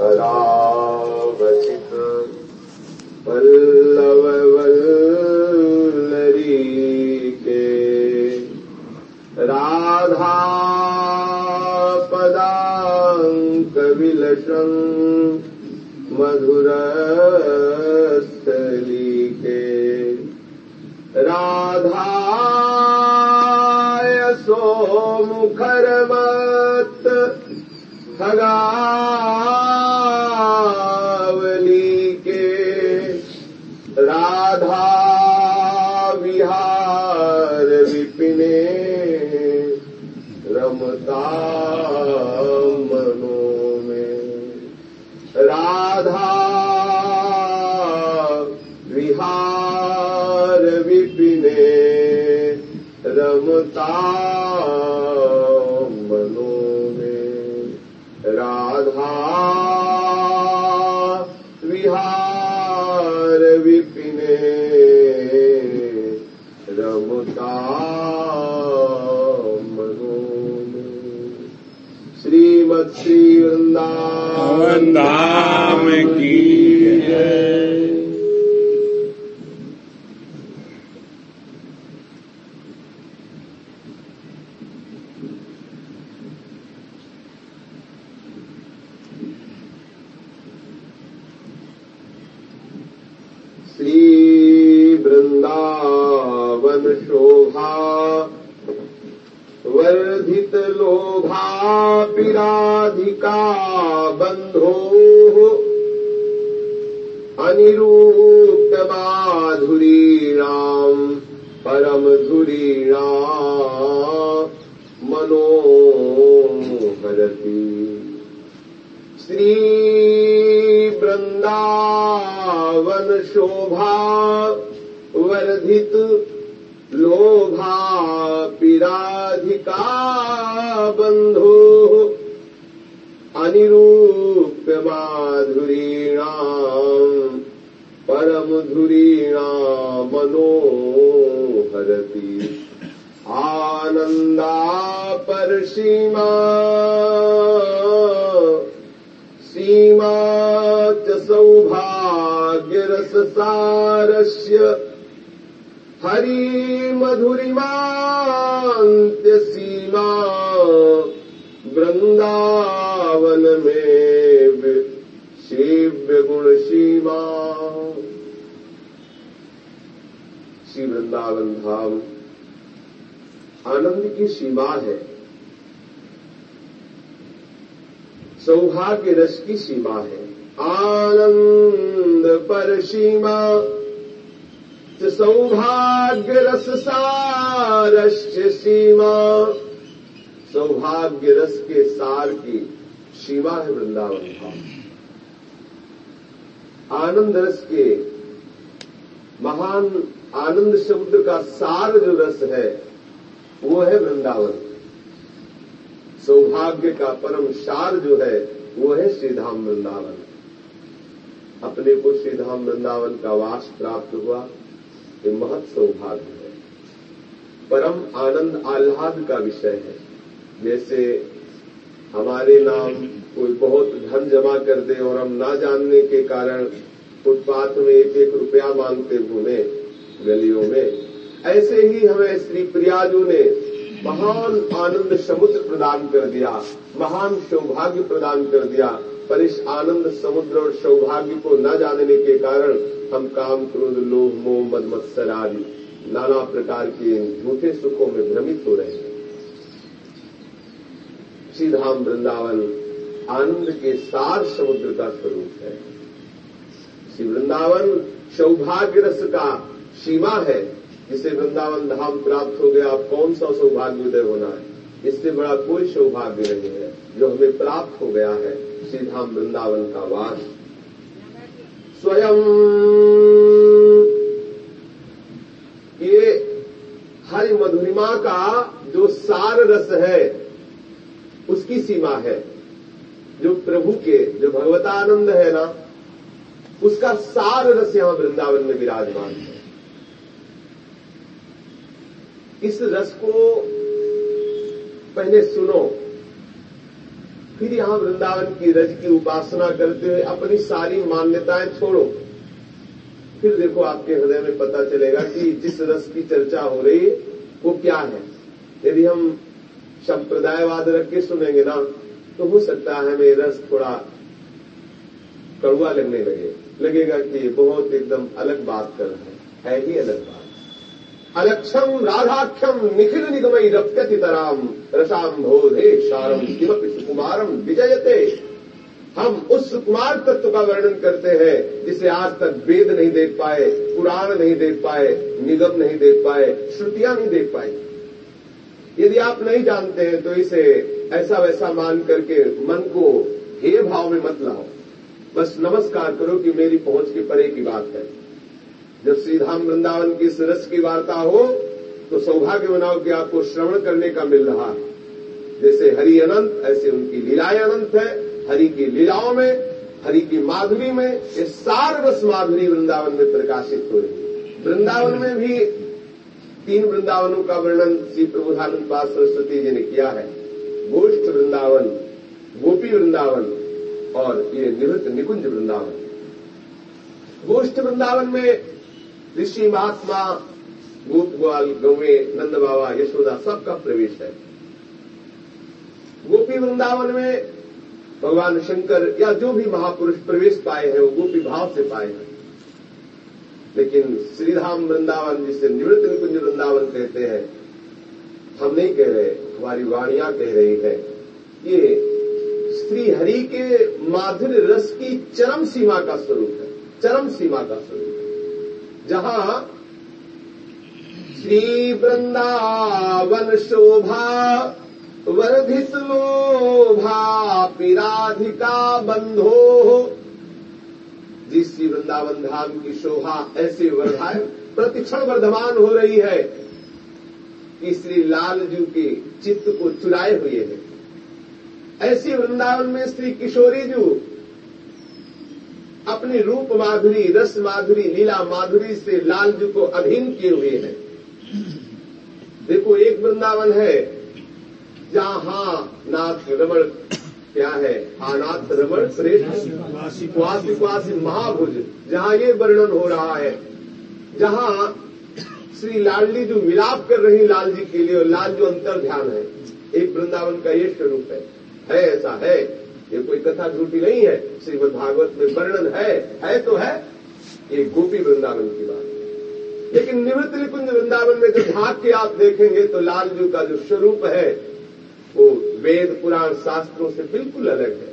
करावचित पल्लव के राधा पदांक विलसन मधुर के राधा सो मुखरमत लगा धाम की धुरीणा मनोहरती। श्री वृंदावन शोभा वर्धित लोभा पिराधिका बंधो अनिरूप्य माधुरीणाम परम धुरीणा मनोहरती। आनंदा परसीमा। सीमा च सौभाग्यरससारस्य सीमा। वृंदावन में शिव्य गुण सीमा। श्री वृंदावन धाम आनंद की सीमा है। सौभाग्य रस की सीमा है। आनंद पर सीमा। सौभाग्य रस सारस्य सीमा। सौभाग्य रस के सार की सीमा है वृंदावन का आनंद रस के महान आनंद शब्द का सार जो रस है वो है वृंदावन। सौभाग्य का परम सार जो है, वो है श्रीधाम वृंदावन। अपने को श्रीधाम वृंदावन का वास प्राप्त हुआ, ये महत सौभाग्य है। परम आनंद आह्लाद का विषय है। जैसे हमारे नाम कोई बहुत धन जमा कर दे और हम ना जानने के कारण फुटपाथ में एक एक रुपया मांगते घूमे, गलियों में ऐसे ही हमें श्री प्रियाजू ने महान आनंद समुद्र प्रदान कर दिया, महान सौभाग्य प्रदान कर दिया, पर इस आनंद समुद्र और सौभाग्य को न जानने के कारण हम काम क्रोध लोभ, मोह मद मत्सर आदि नाना प्रकार के झूठे सुखों में भ्रमित हो रहे हैं। श्रीधाम वृंदावन आनंद के सार समुद्र का स्वरूप है। श्री वृंदावन सौभाग्य रस का सीमा है। जिसे वृंदावन धाम प्राप्त हो गया कौन सा सौभाग्य उदय होना है? इससे बड़ा कोई सौभाग्य नहीं है, जो हमें प्राप्त हो गया है श्री धाम वृंदावन का वास। स्वयं ये हरि मधुरिमा का जो सार रस है, उसकी सीमा है। जो प्रभु के, जो भगवतानंद है ना, उसका सार रस यहाँ वृंदावन में विराजमान है। इस रस को पहले सुनो। फिर यहाँ वृंदावन की रज की उपासना करते हुए अपनी सारी मान्यताएँ छोड़ो। फिर देखो आपके हृदय में पता चलेगा कि जिस रस की चर्चा हो रही है वो क्या है। यदि हम संप्रदायवाद रख के सुनेंगे ना तो हो सकता है हमें रस थोड़ा कड़ुआ लगने लगे। लगेगा कि बहुत एकदम अलग बात कर रहा है। है ही अलग बात। अलक्षम राधाख्यम निखिल निगमई रप्यति तराम। रसाम बोधे शारम किमपि सुकुमारम विजयते। हम उस सुकुमार तत्व का वर्णन करते हैं, जिसे आज तक वेद नहीं देख पाए, पुराण नहीं देख पाए, निगम नहीं देख पाए, श्रुतियाँ नहीं देख पाई यदि आप नहीं जानते हैं तो इसे ऐसा वैसा मान करके मन को हे भाव में मत लाओ। बस नमस्कार करो कि मेरी पहुँच के परे की बात है। जब श्रीधाम वृंदावन की इस रस की वार्ता हो तो सौभाग्य बनाओ कि आपको श्रवण करने का मिल रहा है। जैसे हरि अनंत, ऐसे उनकी लीलाएँ अनंत है। हरि की लीलाओं में, हरि की माधुरी में, ये सार रस माधुरी वृंदावन में प्रकाशित हो रही वृंदावन में भी तीन वृंदावनों का वर्णन श्री प्रबुधानंद पास सरस्वती जी ने किया है। गोष्ठ वृंदावन, गोपी वृंदावन और ये निवृत्त निकुंज वृंदावन। गोष्ठ वृंदावन में ऋषि महात्मा गोप ग्वाल गौवे नंद बाबा यशोदा, सबका प्रवेश है। गोपी वृंदावन में भगवान शंकर या जो भी महापुरुष प्रवेश पाए हैं, वो गोपी भाव से पाए हैं। लेकिन श्रीधाम वृंदावन, जिसे निवृत्त निकुंज वृंदावन कहते हैं, हम नहीं कह रहे, हमारी वाणियाँ कह रही है। ये श्री हरि के माधुर्य रस की चरम सीमा का स्वरूप है, चरम सीमा का स्वरूप। जहाँ श्री वृंदावन शोभा वर्धित लोभा, पिराधिका बंधो। जिस श्री वृंदावन धाम की शोभा ऐसे वर्धाए प्रतिक्षण वर्धमान हो रही है कि श्री लालजू के चित्त को चुराए हुए हैं। ऐसी वृंदावन में श्री किशोरी जू अपनी रूप माधुरी रस माधुरी लीला माधुरी से लालजू को अधीन किए हुए हैं। देखो एक वृंदावन है जहाँ नाथ रमण क्या है? आनाथ रमण श्रेष्ठ क्वासी क्वासी महाभुज जहाँ ये वर्णन हो रहा है। जहाँ श्री लालजी जो मिलाप कर रही लाल जी के लिए और लाल जो अंतर ध्यान है। एक वृंदावन का ये स्वरूप है। है ऐसा है। ये कोई कथा झूठी नहीं है, श्रीमद भागवत में वर्णन है है तो है। ये गोपी वृंदावन की बात लेकिन निवृत्त निकुंज वृंदावन में जब झाँक के आप देखेंगे तो लालजू का जो स्वरूप है, वो वेद, पुराण शास्त्रों से बिल्कुल अलग है।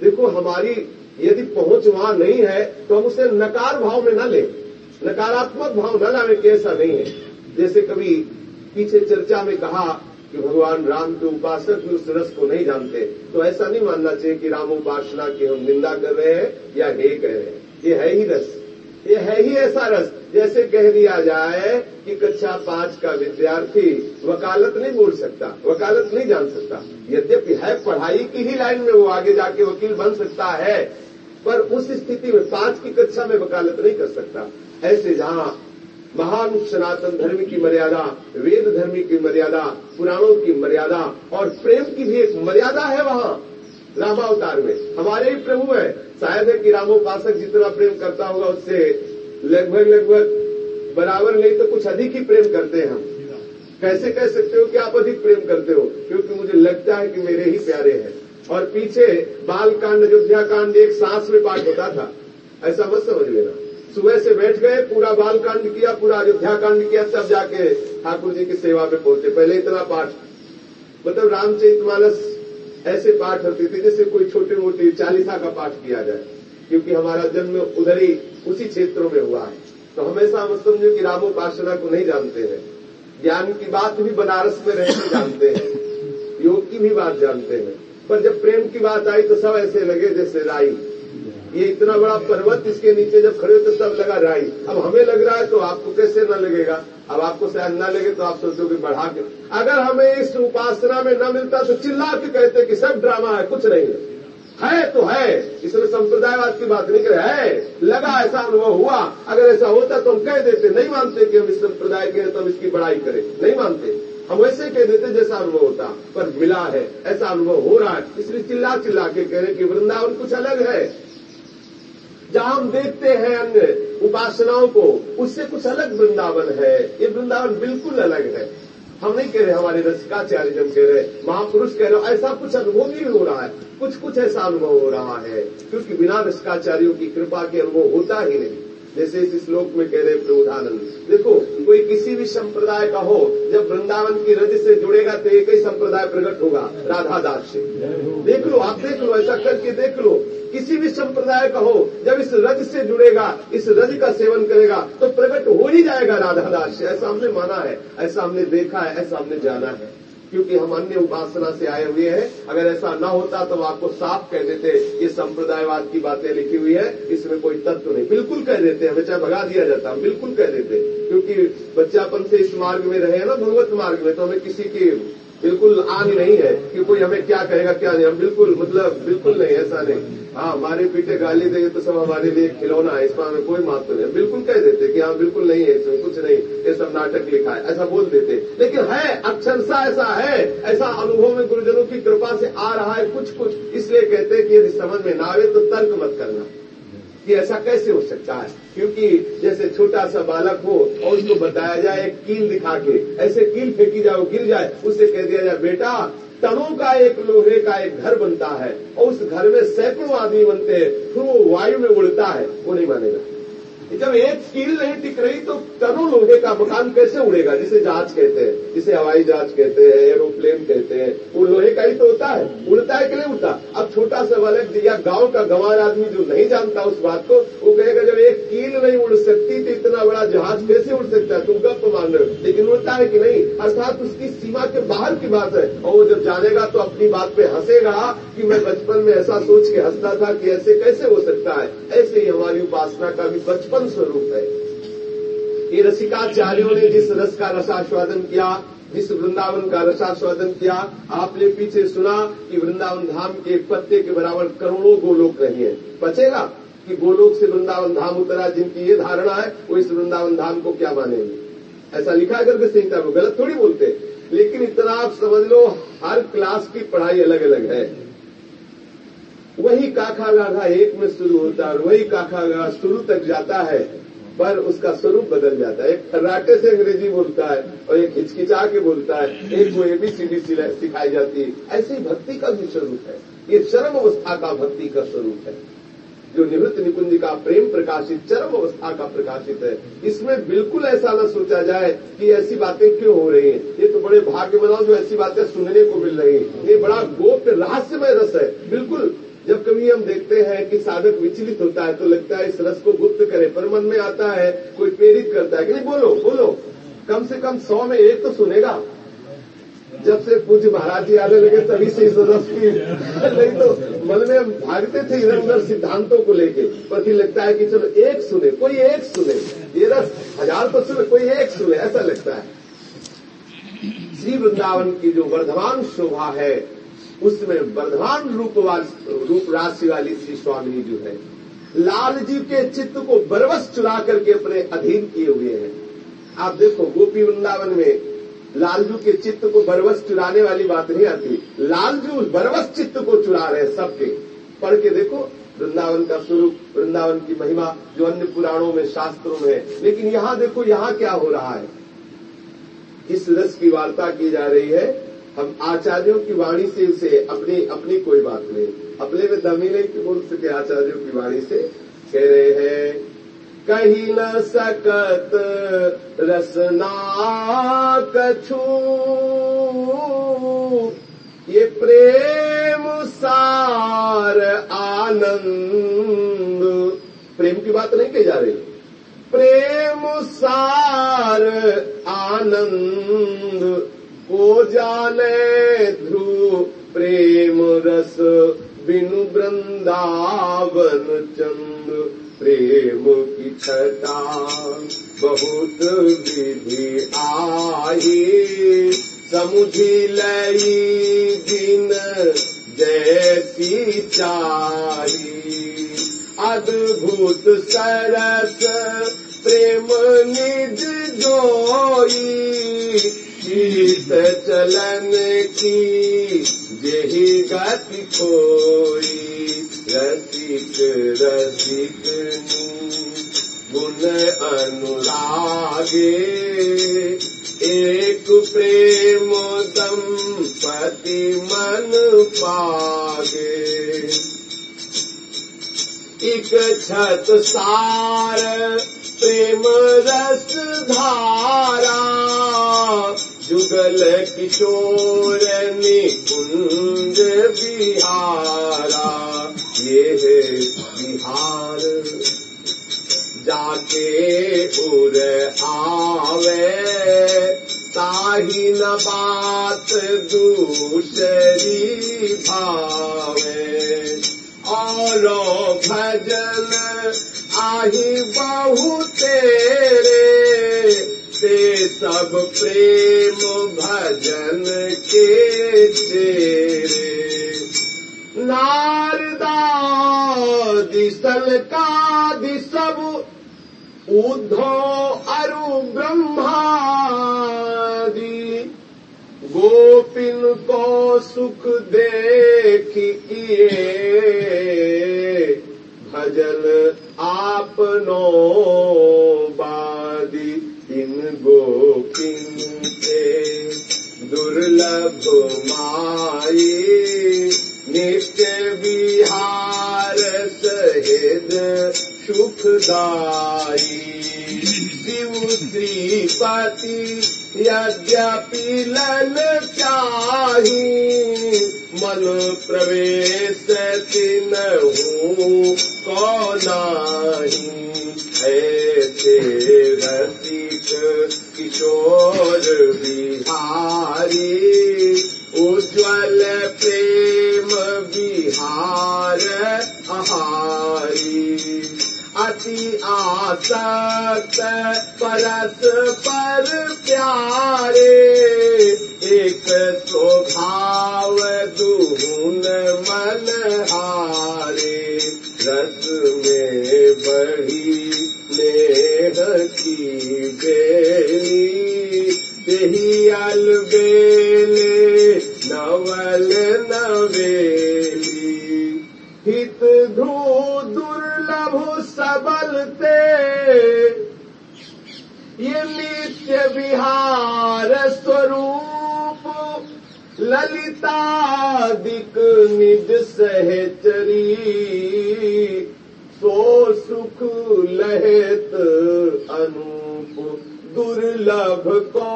देखो, हमारी यदि पहुँच वहाँ नहीं है तो हम उसे नकार भाव में न लें। नकारात्मक भाव न लाने के ऐसा नहीं है। जैसे कभी पीछे चर्चा में कहा कि भगवान राम के उपासक भी उस रस को नहीं जानते। तो ऐसा नहीं मानना चाहिए कि राम उपासना की हम निंदा कर रहे हैं या हे कह रहे हैं। ये है ही रस। ये है ही ऐसा रस। जैसे कह दिया जाए कि कक्षा पाँच का विद्यार्थी वकालत नहीं बोल सकता, वकालत नहीं जान सकता। यद्यपि है, पढ़ाई की ही लाइन में वो आगे जाके वकील बन सकता है, पर उस स्थिति में पाँच की कक्षा में वकालत नहीं कर सकता। ऐसे जहाँ महान सनातन धर्म की मर्यादा, वेद धर्म की मर्यादा, पुराणों की मर्यादा और प्रेम की भी एक मर्यादा है वहाँ। रामावतार में। हमारे ही प्रभु है। शायद है कि रामोपासक जितना प्रेम करता होगा उससे लगभग लगभग बराबर नहीं तो कुछ अधिक ही प्रेम करते हैं हम। कैसे कह सकते हो कि आप अधिक प्रेम करते हो? क्योंकि मुझे लगता है कि मेरे ही प्यारे हैं। और पीछे बाल कांड अयोध्या कांड एक सांस में पाठ होता था। ऐसा मत समझ लेना। सुबह से बैठ गए, पूरा बाल कांड किया, पूरा अयोध्या कांड किया, तब जाके ठाकुर जी की सेवा में पहुँचे। पहले इतना पाठ मतलब रामचरित मानस ऐसे पाठ होती थी जैसे कोई छोटे मोटे चालीसा का पाठ किया जाए, क्योंकि हमारा जन्म उधर ही, उसी क्षेत्रों में हुआ है। तो हमेशा मत समझो कि रामोपासना को नहीं जानते हैं। ज्ञान की बात भी बनारस में रहकर जानते हैं, योग की भी बात जानते हैं। पर जब प्रेम की बात आई तो सब ऐसे लगे जैसे राई। ये इतना बड़ा पर्वत इसके नीचे जब खड़े तो सब लगा राई अब हमें लग रहा है तो आपको कैसे न लगेगा? अब आपको शायद न लगे तो आप सोचोगे बढ़ा के अगर हमें इस उपासना में न मिलता तो चिल्ला के कहते कि सब ड्रामा है, कुछ नहीं है। है तो है, इसमें संप्रदायवाद की बात नहीं करे है। लगा ऐसा अनुभव हुआ, अगर ऐसा होता तो हम कह देते, नहीं मानते कि हम इस संप्रदाय के तो हम इसकी बड़ाई करें। नहीं मानते। हम वैसे कह देते जैसा अनुभव होता, पर मिला है, ऐसा अनुभव हो रहा है। इसलिए चिल्ला चिल्ला के कह रहे कि वृंदावन कुछ अलग है। जहाँ हम देखते हैं अन्य उपासनाओं को, उससे कुछ अलग वृंदावन है। ये वृंदावन बिल्कुल अलग है। हम नहीं कह रहे हमारे रसिकाचार्य जन कह रहे, महापुरुष कह रहे, ऐसा कुछ अनुभव नहीं हो रहा है। कुछ कुछ ऐसा अनुभव हो रहा है, क्योंकि बिना रसिकाचार्यों की कृपा के अनुभव होता ही नहीं। जैसे इस श्लोक में कह रहे प्रबोधानंद देखो, कोई किसी भी संप्रदाय का हो, जब वृंदावन की रज से जुड़ेगा तो एक ही संप्रदाय प्रकट होगा राधा दास से। देख लो, आप देख लो, ऐसा करके देख लो। किसी भी संप्रदाय का हो, जब इस रज से जुड़ेगा, इस रज का सेवन करेगा तो प्रकट हो ही जाएगा राधा दास से। ऐसा हमने माना है, ऐसा हमने देखा है, ऐसा हमने जाना है। क्योंकि हम अन्य उपासना से आए हुए हैं। अगर ऐसा न होता तो आपको साफ़ कह देते, ये संप्रदायवाद की बातें लिखी हुई है, इसमें कोई तत्व नहीं। बिल्कुल कह देते हैं, बच्चा भगा दिया जाता है, बिल्कुल कह देते क्योंकि बच्चापन से इस मार्ग में रहे हैं ना, भगवत मार्ग में तो हमें किसी की बिल्कुल आग नहीं है कि कोई हमें क्या कहेगा, क्या नहीं। हम बिल्कुल मतलब बिल्कुल नहीं, ऐसा नहीं। हाँ हमारे पीटे गाली देंगे तो सब हमारे लिए खिलौना है इसमें हमें कोई महत्व नहीं। बिल्कुल कह देते कि हाँ बिल्कुल नहीं है, इसमें कुछ नहीं। ये सब नाटक लिखा है, ऐसा बोल देते। लेकिन है अक्षरसा ऐसा है, ऐसा अनुभव में गुरुजनों की कृपा से आ रहा है कुछ कुछ इसलिए कहते हैं कि यदि समझ में ना आवे तो तर्क मत करना। कि ऐसा कैसे हो सकता है? क्योंकि जैसे छोटा सा बालक हो और उसको बताया जाए, एक कील दिखा के, ऐसे कील फेंकी जाए गिर जाए उससे कह दिया जाए, बेटा, तनों का एक लोहे का एक घर बनता है और उस घर में सैकड़ों आदमी बनते हैं, फिर वो वायु में उड़ता है, वो नहीं मानेगा। जब एक कील नहीं टिक रही तो तनु लोहे का मकान कैसे उड़ेगा, जिसे जहाज़ कहते हैं, जिसे हवाई जहाज़ कहते हैं, एरोप्लेन कहते हैं। वो लोहे का ही तो होता है, उड़ता है कि नहीं उड़ता? अब छोटा सा बालक या गाँव का गंवार आदमी जो नहीं जानता उस बात को, वो कहेगा, जब एक कील नहीं उड़ सकती तो इतना बड़ा जहाज़ कैसे उड़ सकता है? तुम गप मान रहे हो। लेकिन उड़ता है कि नहीं? अर्थात उसकी सीमा के बाहर की बात है। और वो जब जानेगा तो अपनी बात पे हंसेगा कि मैं बचपन में ऐसा सोच के हंसता था कि ऐसे कैसे हो सकता है। ऐसे ही हमारी उपासना का भी बचपन स्वरूप है। ये रसिकाचार्यों ने जिस रस का रसास्वादन किया, जिस वृंदावन का रसास्वादन किया, आपने पीछे सुना कि वृंदावन धाम के पत्ते के बराबर करोड़ों गोलोक नहीं है। बचेगा कि गोलोक से वृंदावन धाम उतरा, जिनकी ये धारणा है, वो इस वृंदावन धाम को क्या मानेंगे? ऐसा लिखा करके संहिता में, गलत थोड़ी बोलते। लेकिन इतना आप समझ लो, हर क्लास की पढ़ाई अलग अलग है। वही काखा गाघा एक में शुरू होता है और वही काखा गाघा शुरू तक जाता है, पर उसका स्वरूप बदल जाता है। एक खर्राटे से अंग्रेज़ी बोलता है और एक हिचकिचा के बोलता है। एक को एबीसीडी सिखाई जाती है। ऐसी भक्ति का भी स्वरूप है। ये चरम अवस्था का भक्ति का स्वरूप है। जो निवृत्त निकुंज का प्रेम प्रकाशित, चरम अवस्था का प्रकाशित है। इसमें बिल्कुल ऐसा न सोचा जाए कि ऐसी बातें क्यों हो रही हैं। ये तो बड़े भाग्य बनाओ जो ऐसी बातें सुनने को मिल रही हैं। ये बड़ा गोप्य, रहस्यमय रस है। बिल्कुल जब कभी हम देखते हैं कि साधक विचलित होता है तो लगता है इस रस को गुप्त करे, पर मन में आता है, कोई प्रेरित करता है कि नहीं, बोलो बोलो। कम से कम सौ में एक तो सुनेगा। जब से पूज्य महाराज जी आने लगे, तभी से इस रस की नहीं तो मन में भागते थे इधर उधर सिद्धांतों को लेके, पर फिर लगता है कि चलो, एक सुने, कोई एक सुने। ये रस हज़ार तो सुने, कोई एक सुने, ऐसा लगता है। श्री वृंदावन की जो वर्धमान शोभा है उसमें वर्धमान रूप रूप राशि वाली श्री स्वामी जो है, लाल जी के चित्त को बरवस चुरा करके अपने अधीन किए हुए हैं। आप देखो, गोपी वृंदावन में लालजू के चित्त को बरवस चुराने वाली बात नहीं आती। लालजू बरवस चित्त को चुरा रहे हैं सबके। पढ़ के देखो, वृंदावन का स्वरूप, वृंदावन की महिमा जो अन्य पुराणों में, शास्त्रों में है। लेकिन यहाँ देखो, यहाँ क्या हो रहा है? इस रस की वार्ता की जा रही है हम आचार्यों की वाणी से उसे अपनी अपनी कोई बात नहीं, अपने में दमी नहीं कि बोल सके आचार्यों की वाणी से कह रहे हैं। कही न सकत रसना कछू, ये प्रेम सार आनंद। प्रेम की बात नहीं कही जा रही। प्रेम सार आनंद। को जाने ध्रुव प्रेम रस, बिनु वृंदावन चंद, प्रेम की छटा, बहुत विधि आई समुझी लई दिन जैसी चाही अद्भुत सरस प्रेम निज जोई शीत चलन की जेहि गति खोई रसिक रसिक गुण अनुरागे, एक प्रेम दंपति मन पागे। एक छत सार प्रेम रस धारा जुगल बिहारा। जाके उर आवे ताही न बात दूसरी भावे। और भजन आही बहु तेरे से सब प्रेम भजन के तेरे। नारदा दिसल का दिसब उद्धो अरु ब्रह्मादि। गोपिन को सुख देख किए। भजन आपनो इन दुर्लभ माई नित्य विहार सहेद सुखदाई शिव श्रीपति यद्यपि लन चाही, मन प्रवेश तिनहू को नाही ऐसे रसिक किशोर बिहारी उज्ज्वल प्रेम बिहार आहारी। अति आसक्त परस पर प्यारे। एक स्वभाव दुहन मन हारे। रस में बढ़ी नेह की बेली तेही अलबेले नवल नवेली। हित धू दुर्लभ सबलते ये नित्य विहार स्वरूप ललितादिक निज सहचरी सो सुख लहत अनूप। दुर्लभ को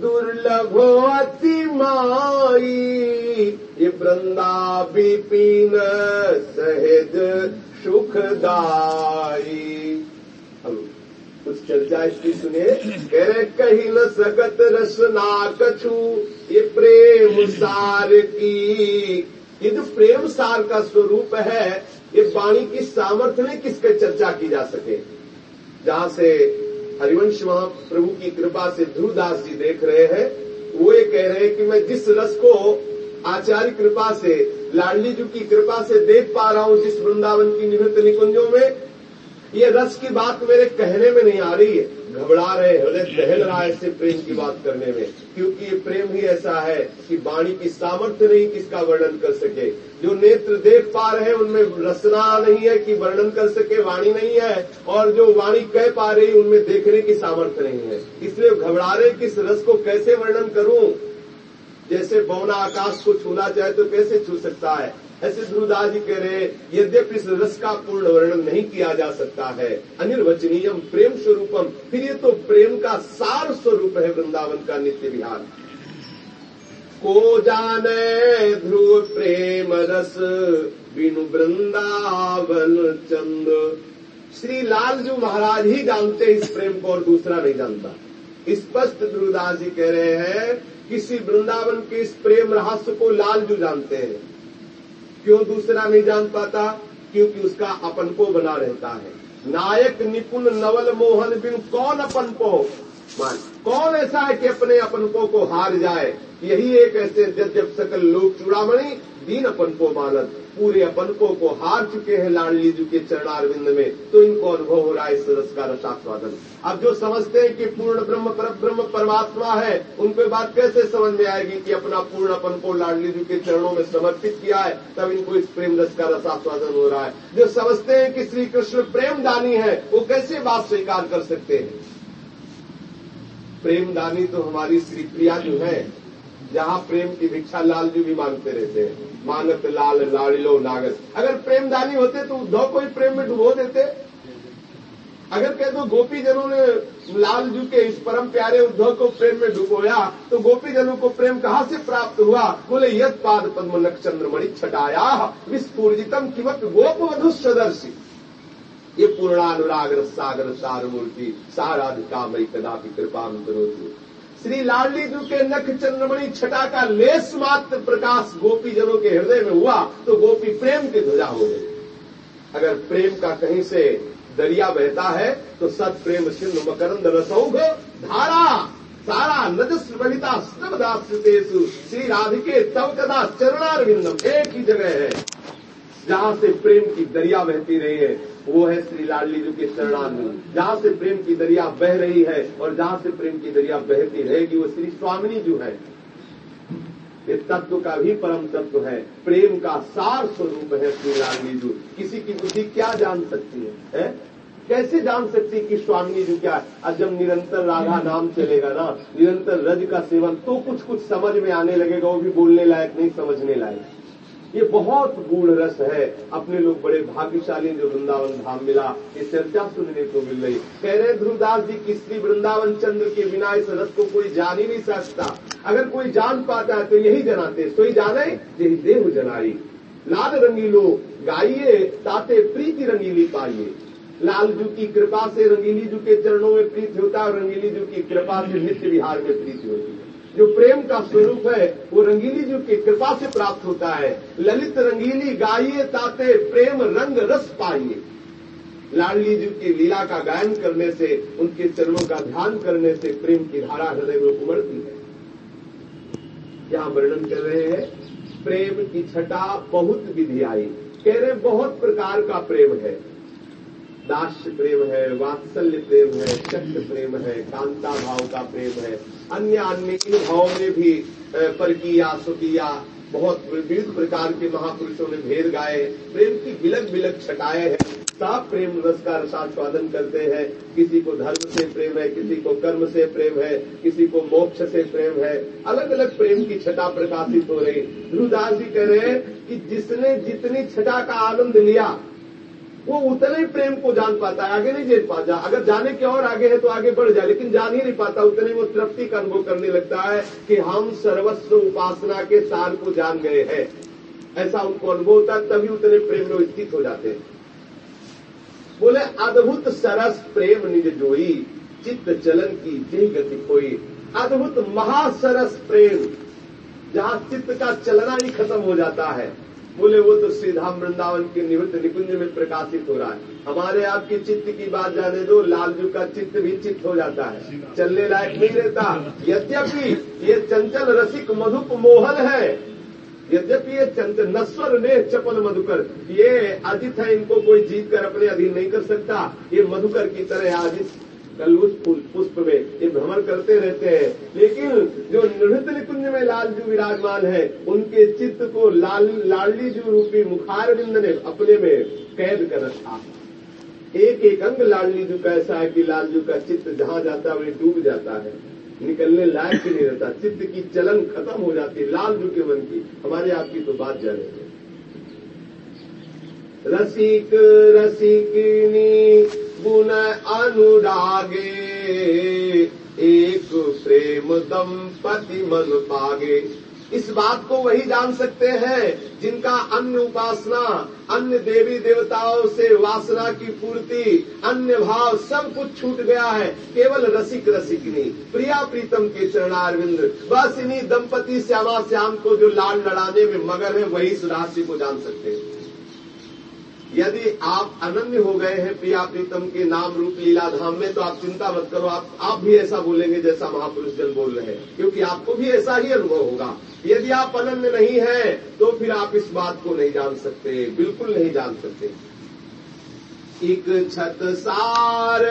दुर्लभ अति माई ये वृंदा विपिन सहज सुखदाई कुछ चर्चा इसकी सुने कह कहीं न सकत रसना कछु ये प्रेम सार की ये जो प्रेम सार का स्वरूप है ये वाणी की सामर्थ्य में किसके चर्चा की जा सके जहाँ से हरिवंश महाप्रभु की कृपा से ध्रुवदास जी देख रहे हैं वो ये कह रहे हैं कि मैं जिस रस को आचार्य कृपा से लाडली जी की कृपा से देख पा रहा हूँ जिस वृंदावन की निवृत्त निकुंजों में ये रस की बात मेरे कहने में नहीं आ रही है। घबरा रहे हृदय दहल रहा है इससे प्रेम की बात करने में। क्योंकि ये प्रेम ही ऐसा है कि वाणी की सामर्थ्य नहीं किसका वर्णन कर सके। जो नेत्र देख पा रहे हैं, उनमें रसना नहीं है कि वर्णन कर सके, वाणी नहीं है। और जो वाणी कह पा रही, उनमें देखने की सामर्थ्य नहीं है। इसलिए घबरा रहे कि इस रस को कैसे वर्णन करूँ? जैसे बौना आकाश को छूना चाहे तो कैसे छू सकता है? ऐसे ध्रुवदास जी कह रहे यद्यपि इस रस का पूर्ण वर्णन नहीं किया जा सकता है, अनिर्वचनीयम प्रेम स्वरूपम, फिर ये तो प्रेम का सार स्वरूप है वृंदावन का नित्य विहार। को जाने ध्रुव प्रेम रस, बिनु वृंदावन चंद। श्री लालजू महाराज ही जानते इस प्रेम को और दूसरा नहीं जानता। स्पष्ट ध्रुवदास जी कह रहे हैं, किसी वृंदावन के इस प्रेम रहस्य को लालजू जानते हैं। क्यों दूसरा नहीं जान पाता? क्योंकि उसका अपन को बना रहता है। नायक निपुण नवल मोहन बिन कौन अपन को मान कौन ऐसा है कि अपने अपन को हार जाए? यही एक ऐसे जब जब सकल लोग चूड़ामणि दीन अपन को मानत पूरे अपनको को हार चुके हैं लाडली जी के चरणारविंद में तो इनको अनुभव हो रहा है इस रस का रसास्वादन अब जो समझते हैं कि पूर्ण ब्रह्म पर ब्रह्म परमात्मा है, उनको बात कैसे समझ में आएगी कि अपना पूर्ण अपन को लाडली जी के चरणों में समर्पित किया है, तब इनको इस प्रेम रस का रसास्वादन हो रहा है। जो समझते हैं कि श्री कृष्ण प्रेम दानी है, वो कैसे बात स्वीकार कर सकते हैं? प्रेमदानी तो हमारी श्री प्रिया जो है जहाँ प्रेम की भिक्षा लाल जी भी मांगते रहते हैं। मानत लाल लाड़िलो नागत अगर प्रेमदानी होते तो उद्धव को ही प्रेम में डुबो देते। अगर कह दो गोपी जनों ने लाल जी के इस परम प्यारे उद्धव को प्रेम में डुबोया तो गोपी जनों को प्रेम कहाँ से प्राप्त हुआ? बोले, यद पाद पद्म नक्षत्र मणि छटाया विस्फूर्जितम किवत गोप वधु सदर्शी ये पूर्णानुराग सागर सार मूर्ति साराधिका मई कदापि कृपा करोतु श्री लाडली जी के नख चंद्रमणि छटा का लेस मात्र प्रकाश गोपी जनों के हृदय में हुआ तो गोपी प्रेम की ध्वजा हो गई अगर प्रेम का कहीं से दरिया बहता है तो सत प्रेम सिंधु मकरंद रसौघ धारा। सारा नजस बलिता स्तबदाश्रितेशु श्री राधिके तव कदा चरणारविंदम, एक ही जगह है। जहाँ से प्रेम की दरिया बहती रही है वो है श्री लाडली जी के चरणारविंद जहाँ से प्रेम की दरिया बह रही है और जहाँ से प्रेम की दरिया बहती रहेगी वो श्री स्वामिनी जो है ये तत्व का भी परम तत्व है। प्रेम का सार स्वरूप है श्री लाडली जी। किसी की बुद्धि क्या जान सकती है, है? कैसे जान सकती कि स्वामी जी क्या? अब जब निरंतर राधा नाम चलेगा ना निरंतर रज का सेवन तो कुछ कुछ समझ में आने लगेगा वो भी बोलने लायक नहीं समझने लायक। ये बहुत गूढ़ रस है। अपने लोग बड़े भाग्यशाली जो वृंदावन धाम मिला, ये चर्चा सुनने को मिल रही। कह रहे ध्रुवदास जी, कि श्री वृंदावन चंद्र के बिना इस रस को कोई जान ही नहीं सकता। अगर कोई जान पाता है तो यही जनाते, सोई जाने यही देव जनाई लाल रंगीलो गाइए, ताते प्रीति रंगीली पाइए। लाल जू की कृपा से रंगीली जू के चरणों में प्रीति होता है, और रंगीली जू की कृपा से नित्य विहार में प्रीति होती है। जो प्रेम का स्वरूप है, वो रंगीली जी की कृपा से प्राप्त होता है। ललित रंगीली गाइए ताते, प्रेम रंग रस पाइए। लाडली जी की लीला का गायन करने से, उनके चरणों का ध्यान करने से प्रेम की धारा हृदय में उमड़ती है। यहाँ वर्णन कर रहे हैं? प्रेम की छटा बहुत विधि आई। कह रहे बहुत प्रकार का प्रेम है। दास्य प्रेम है, वात्सल्य प्रेम है शक्त प्रेम है, कांता भाव का प्रेम है। अन्य अन्य इन भावों में भी परकिया सुकिया बहुत विविध प्रकार के महापुरुषों ने भेद गाए, प्रेम की बिलक बिलक छटाए हैं। सब प्रेम रस का रसास्वादन करते हैं। किसी को धर्म से प्रेम है, किसी को कर्म से प्रेम है, किसी को मोक्ष से प्रेम है। अलग अलग प्रेम की छटा प्रकाशित हो रही। ध्रुवदास जी कह रहे हैं कि जिसने जितनी छटा का आनंद लिया वो उतने ही प्रेम को जान पाता है, आगे नहीं जेल पाता। अगर जाने के और आगे है तो आगे बढ़ जाए, लेकिन जान ही नहीं पाता, उतने वो तृप्ति का अनुभव करने लगता है कि हम सर्वस्व उपासना के सार को जान गए हैं। ऐसा उनको अनुभव होता है, तभी उतने प्रेम में स्थित हो जाते हैं। बोले, अद्भुत सरस प्रेम निज जोई, चित्त चलन की जय गति कोई। अद्भुत महासरस प्रेम, जहाँ चित्त का चलना ही खत्म हो जाता है। बोले, वो तो श्रीधाम वृंदावन के निवृत्त निकुंज में प्रकाशित हो रहा है। हमारे आपकी चित्त की बात जाने दो लालजू का चित्त भी चित्त हो जाता है। चलने लायक नहीं रहता। यद्यपि ये चंचल रसिक मधुप मोहन है, यद्यपि ये चंचल नस्वर ने चपल मधुकर, ये अजित है इनको कोई जीत कर अपने अधीन नहीं कर सकता। ये मधुकर की तरह अजित कलुष पुष्प में ये भ्रमण करते रहते हैं। लेकिन जो नृत्य निकुंज में लालजू विराजमान है, उनके चित्त को लाल लाली जू रूपी मुखारविंद ने अपने में कैद कर रखा। एक एक अंग लाडली जू का ऐसा है कि लालजू का चित्त जहाँ जाता है, वही डूब जाता है। निकलने लायक ही नहीं रहता। चित्त की चलन खत्म हो जाती है लालजू के मन की। हमारे आपकी तो बात जाने रसिक रसिकिनी गुण अनुरागे, एक प्रेम दंपति मन पागे। इस बात को वही जान सकते हैं जिनका अन्य उपासना, अन्य देवी देवताओं से वासना की पूर्ति, अन्य भाव सब कुछ छूट गया है। केवल रसिक रसिकनी, प्रिया प्रीतम के चरणारविंद, बस इन्हीं दंपति श्यामा श्याम को जो लाल लड़ाने में मगर है, वही इस राशि को जान सकते हैं। यदि आप अनन्य हो गए हैं प्रिया प्रीतम के नाम रूप लीला धाम में तो आप चिंता मत करो। आप आप भी ऐसा बोलेंगे जैसा महापुरुष जन बोल रहे हैं, क्योंकि आपको भी ऐसा ही अनुभव होगा। यदि आप अनन्य नहीं हैं तो फिर आप इस बात को नहीं जान सकते, बिल्कुल नहीं जान सकते। एक छत सार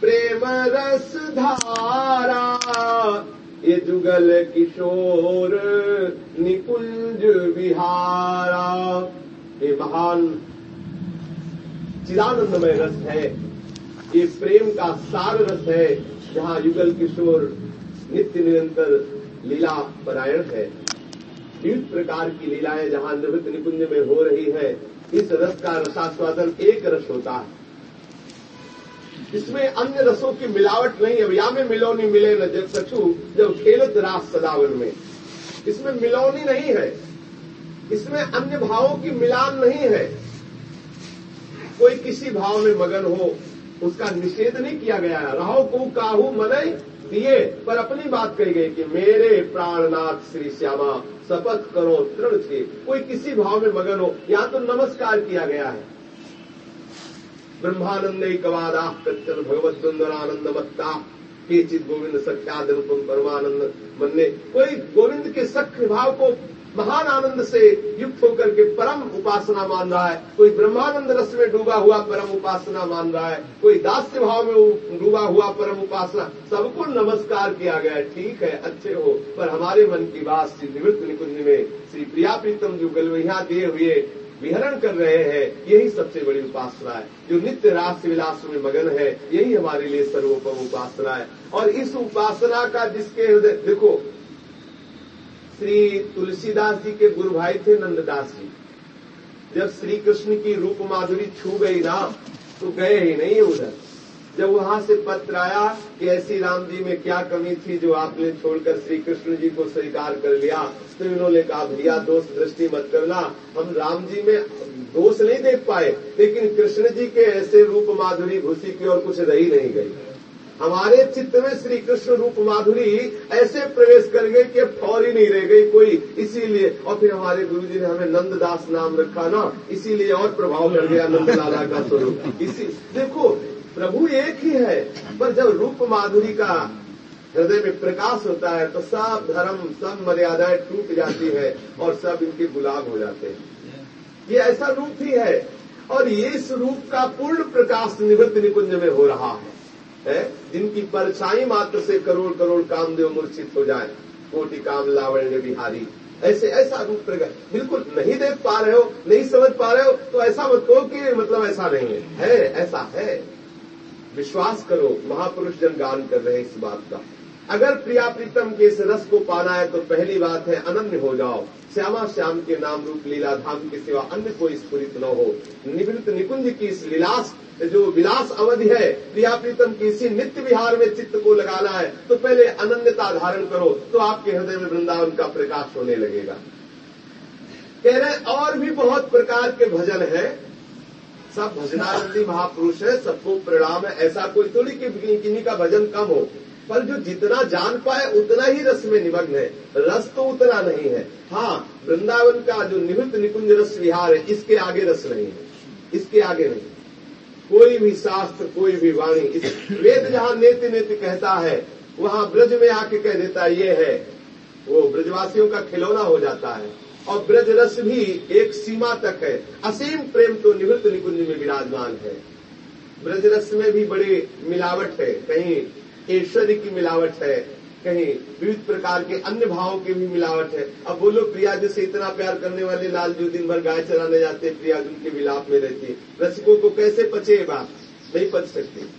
प्रेम रस धारा, ये जुगल किशोर निकुंज विहारा। ये महान चिदानंदमय रस है। ये प्रेम का सार रस है, जहाँ युगल किशोर नित्य निरंतर लीला परायण है। विविध प्रकार की लीलाएँ जहाँ निवृत्त निकुंज में हो रही है, इस रस का रसास्वादन एक रस होता है। इसमें अन्य रसों की मिलावट नहीं है या में मिलोनी मिले न जब सचू जब खेलत रास सदावन में। इसमें मिलोनी नहीं है। इसमें अन्य भावों की मिलान नहीं है। कोई किसी भाव में मगन हो, उसका निषेध नहीं किया गया है। राहो को काहू मनय दिए, पर अपनी बात कही गई कि मेरे प्राणनाथ श्री श्यामा, शपथ करो तृण थे कोई किसी भाव में मगन हो, या तो नमस्कार किया गया है। ब्रह्मानंद कवादा कच्चन भगवत सुंदरानंद मत्ता केचित गोविंद सख्याद रूपम परमानंद मन्ने। कोई गोविंद के सख्य भाव को महान आनंद से युक्त होकर के परम उपासना मान रहा है। कोई ब्रह्मानंद रस में डूबा हुआ परम उपासना मान रहा है। कोई दास्य भाव में डूबा हुआ परम उपासना। सबको नमस्कार किया गया है। ठीक है, अच्छे हो। पर हमारे मन की बात श्री निवृत्त निकुंज में श्री प्रिया प्रीतम जो गलवहिया दिए हुए विहरण कर रहे हैं, यही सबसे बड़ी उपासना है। जो नित्य राष्ट्र विलास में मगन है, यही हमारे लिए सर्वोपम उपासना है। और इस उपासना का जिसके देखो श्री तुलसीदास जी के गुरु भाई थे नंददास जी। जब श्री कृष्ण की रूप माधुरी छू गई ना तो गए ही नहीं उधर। जब वहाँ से पत्र आया कि ऐसी राम जी में क्या कमी थी जो आपने छोड़कर श्री कृष्ण जी को स्वीकार कर लिया तो इन्होंने कहा, भैया, दोष दृष्टि मत करना। हम राम जी में दोष नहीं देख पाए, लेकिन कृष्ण जी के ऐसे रूप माधुरी घुसी की और कुछ रही नहीं गई। हमारे चित्त में श्री कृष्ण रूप माधुरी ऐसे प्रवेश कर गई कि अब ही नहीं रह गई कोई। इसीलिए, और फिर हमारे गुरु जी ने हमें नंददास नाम रखा ना, इसीलिए और प्रभाव कर गया नंद लाला का स्वरूप। इसी, देखो, प्रभु एक ही है, पर जब रूप माधुरी का हृदय में प्रकाश होता है तो सब धर्म, सब मर्यादाएँ टूट जाती है और सब इनके गुलाम हो जाते हैं। ये ऐसा रूप ही है, और ये इस रूप का पूर्ण प्रकाश निवृत्त निकुंज में हो रहा है। है, जिनकी परछाई मात्र से करोड़ करोड़ कामदेव मूर्छित हो जाए, कोटि काम लावण्य बिहारी। ऐसे, ऐसा रूप प्रकट, बिल्कुल नहीं देख पा रहे हो, नहीं समझ पा रहे हो तो ऐसा मत कहो कि मतलब ऐसा नहीं है। है, ऐसा है। विश्वास करो, महापुरुष जन गान कर रहे हैं इस बात का। अगर प्रिया प्रीतम के इस रस को पाना है तो पहली बात है, अनन्य हो जाओ। श्यामा श्याम के नाम रूप लीला धाम के सिवा अन्य कोई स्फुरित न हो। निवृत्त निकुंज की इस लीलास, जो विलास अवधि है प्रिया प्रीतम की इसी नित्य विहार में चित्त को लगाना है तो पहले अनन्यता धारण करो तो आपके हृदय में वृंदावन का प्रकाश होने लगेगा। कह रहे और भी बहुत प्रकार के भजन है। सब भजनानंदी महापुरुष है, सबको प्रणाम है, ऐसा कोई थोड़ी कि किन्हीं का भजन कम हो। पर जो जितना जान पाए, उतना ही रस में निमग्न है। रस तो उतना नहीं है। हाँ वृंदावन का जो निवृत्त निकुंज रस विहार है, इसके आगे रस नहीं है। इसके आगे नहीं। कोई भी शास्त्र, कोई भी वाणी, इस वेद जहाँ नेति नेति कहता है, वहाँ ब्रज में आके कह देता ये है। वो ब्रजवासियों का खिलौना हो जाता है। और ब्रज रस भी एक सीमा तक है। असीम प्रेम तो निवृत्त निकुंज में विराजमान है। ब्रज रस में भी बड़ी मिलावट है। कहीं ऐश्वर्य की मिलावट है। कहीं विविध प्रकार के अन्य भावों की भी मिलावट है। अब बोलो प्रिया जी से इतना प्यार करने वाले लाल जो दिन भर गाय चराने जाते हैं, प्रिया उनके मिलाप में रहती है। रसिकों को कैसे पचे बात? नहीं पच सकती।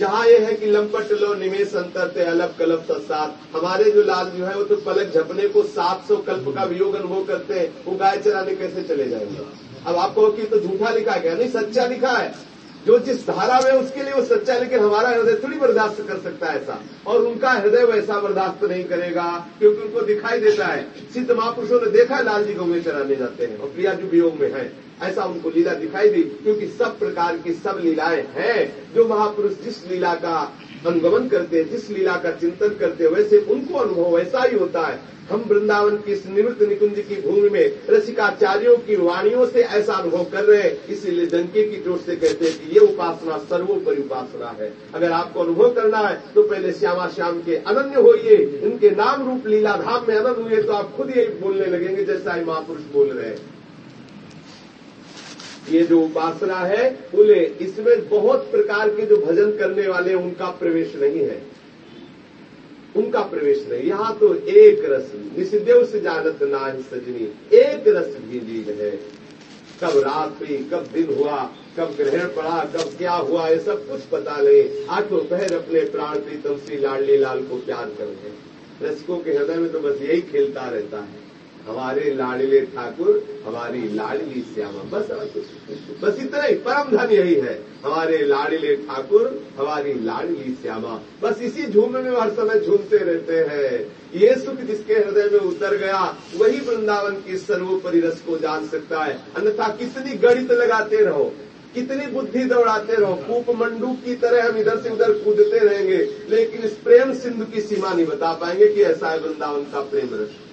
जहाँ ये है कि लंपट लो, निमेश अंतर थे अलग कल्प सत्सात हमारे जो लाल जो है, वो तो पलक झपने को सात सौ कल्प का वियोग अनुभव करते हैं। वो गाय चराने कैसे चले जाएँगे? अब आप कहो कि तो झूठा लिखा गया। नहीं, सच्चा लिखा है। जो जिस धारा में उसके लिए वो सच्चा है, लेकिन हमारा हृदय थोड़ी बर्दाश्त कर सकता है ऐसा। और उनका हृदय वैसा बर्दाश्त नहीं करेगा, क्योंकि उनको दिखाई देता है। सिद्ध महापुरुषों ने देखा लाल जी गौ में चराने जाते हैं, और प्रिया जी वियोग में है। ऐसा उनको लीला दिखाई दी, क्योंकि सब प्रकार की सब लीलाएँ हैं, जो महापुरुष जिस लीला का अनुगमन करते हैं, जिस लीला का चिंतन करते हैं, वैसे उनको अनुभव वैसा ही होता है। हम वृंदावन की इस निवृत्त निकुंज की भूमि में रसिकाचार्यों की वाणियों से ऐसा अनुभव कर रहे हैं, इसीलिए जनके की ज़ोर से कहते हैं कि ये उपासना सर्वोपरि उपासना है। अगर आपको अनुभव करना है तो पहले श्यामा श्याम के अनन्य होइए, इनके नाम रूप लीला धाम में अनंत हुए तो आप खुद यही बोलने लगेंगे, जैसा ही महापुरुष बोल रहे हैं। ये जो उपासना है बोले इसमें बहुत प्रकार के जो भजन करने वाले उनका प्रवेश नहीं है। उनका प्रवेश नहीं। यहाँ तो एक रस निषिदेव से जानत ना सजनी, एक रस भी लीन है। कब रात हुई कब दिन हुआ, कब ग्रहण पड़ा, कब क्या हुआ, ये सब कुछ पता नहीं। आठों पहर अपने प्राण प्रीतम श्री लाडली लाल को प्यार करते रसिकों के हृदय में तो बस यही खेलता रहता है। हमारे लाडले ठाकुर, हमारी लाडली श्यामा, बस बस इतना ही, परम धन यही है। हमारे लाडले ठाकुर, हमारी लाडली श्यामा, बस इसी झूम में हर समय झूमते रहते हैं। ये सुख जिसके हृदय में उतर गया, वही वृंदावन की सर्वोपरि रस को जान सकता है। अन्यथा कितनी गणित लगाते रहो, कितनी बुद्धि दौड़ाते रहो। कूप मंडू की तरह हम इधर से उधर कूदते रहेंगे, लेकिन इस प्रेम सिंधु की सीमा नहीं बता पाएँगे कि ऐसा है वृंदावन का प्रेम रस।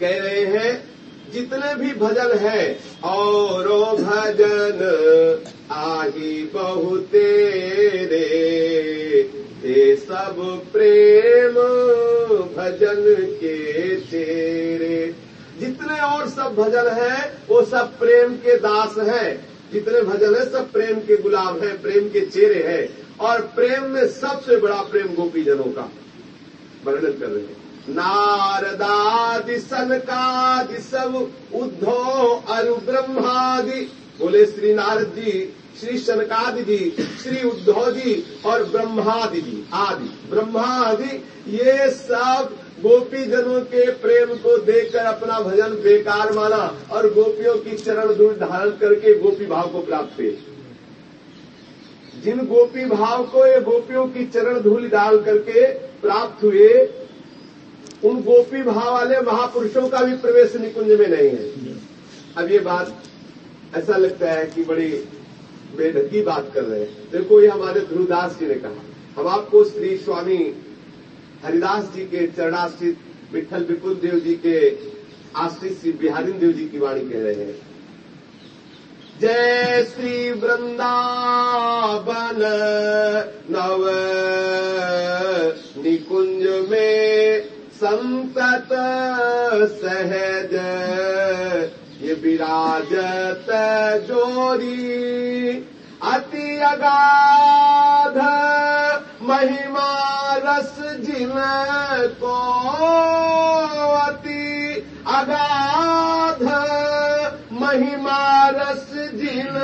कह रहे हैं, जितने भी भजन है, और भजन आही बहुते रे। ये सब प्रेम भजन के तेरे। जितने और सब भजन है, वो सब प्रेम के दास हैं। जितने भजन है, सब प्रेम के गुलाब हैं, प्रेम के चेहरे हैं। और प्रेम में सबसे बड़ा प्रेम गोपी जनों का। वर्णन कर रहे हैं। नारदादि सनकादि सब उद्धो अरु ब्रह्मादि बोले श्री नारद जी श्री शनकादि जी श्री उद्धव जी और ब्रह्मादि जी आदि। ब्रह्मादि, ये सब गोपी जनों के प्रेम को देखकर अपना भजन बेकार माना और गोपियों की चरण दूर धारण करके गोपी भाव को प्राप्त हुए। जिन गोपी भाव को ये गोपियों की चरण धूल डाल करके प्राप्त हुए उन गोपी भाव वाले महापुरुषों का भी प्रवेश निकुंज में नहीं है। अब ये बात ऐसा लगता है कि बड़ी बेढकी बात कर रहे हैं। देखो, ये हमारे ध्रुवदास जी ने कहा, हम आपको श्री स्वामी हरिदास जी के चरणाश्रित विठल विपुल देव जी के आश्रित श्री बिहारी देव जी की वाणी कह रहे हैं। जय श्री वृंदावन नव निकुंज में संतत सहज। ये विराजत जोरी। अति अगाध महिमा रस जिन को अति अगाध महिमा रस जिन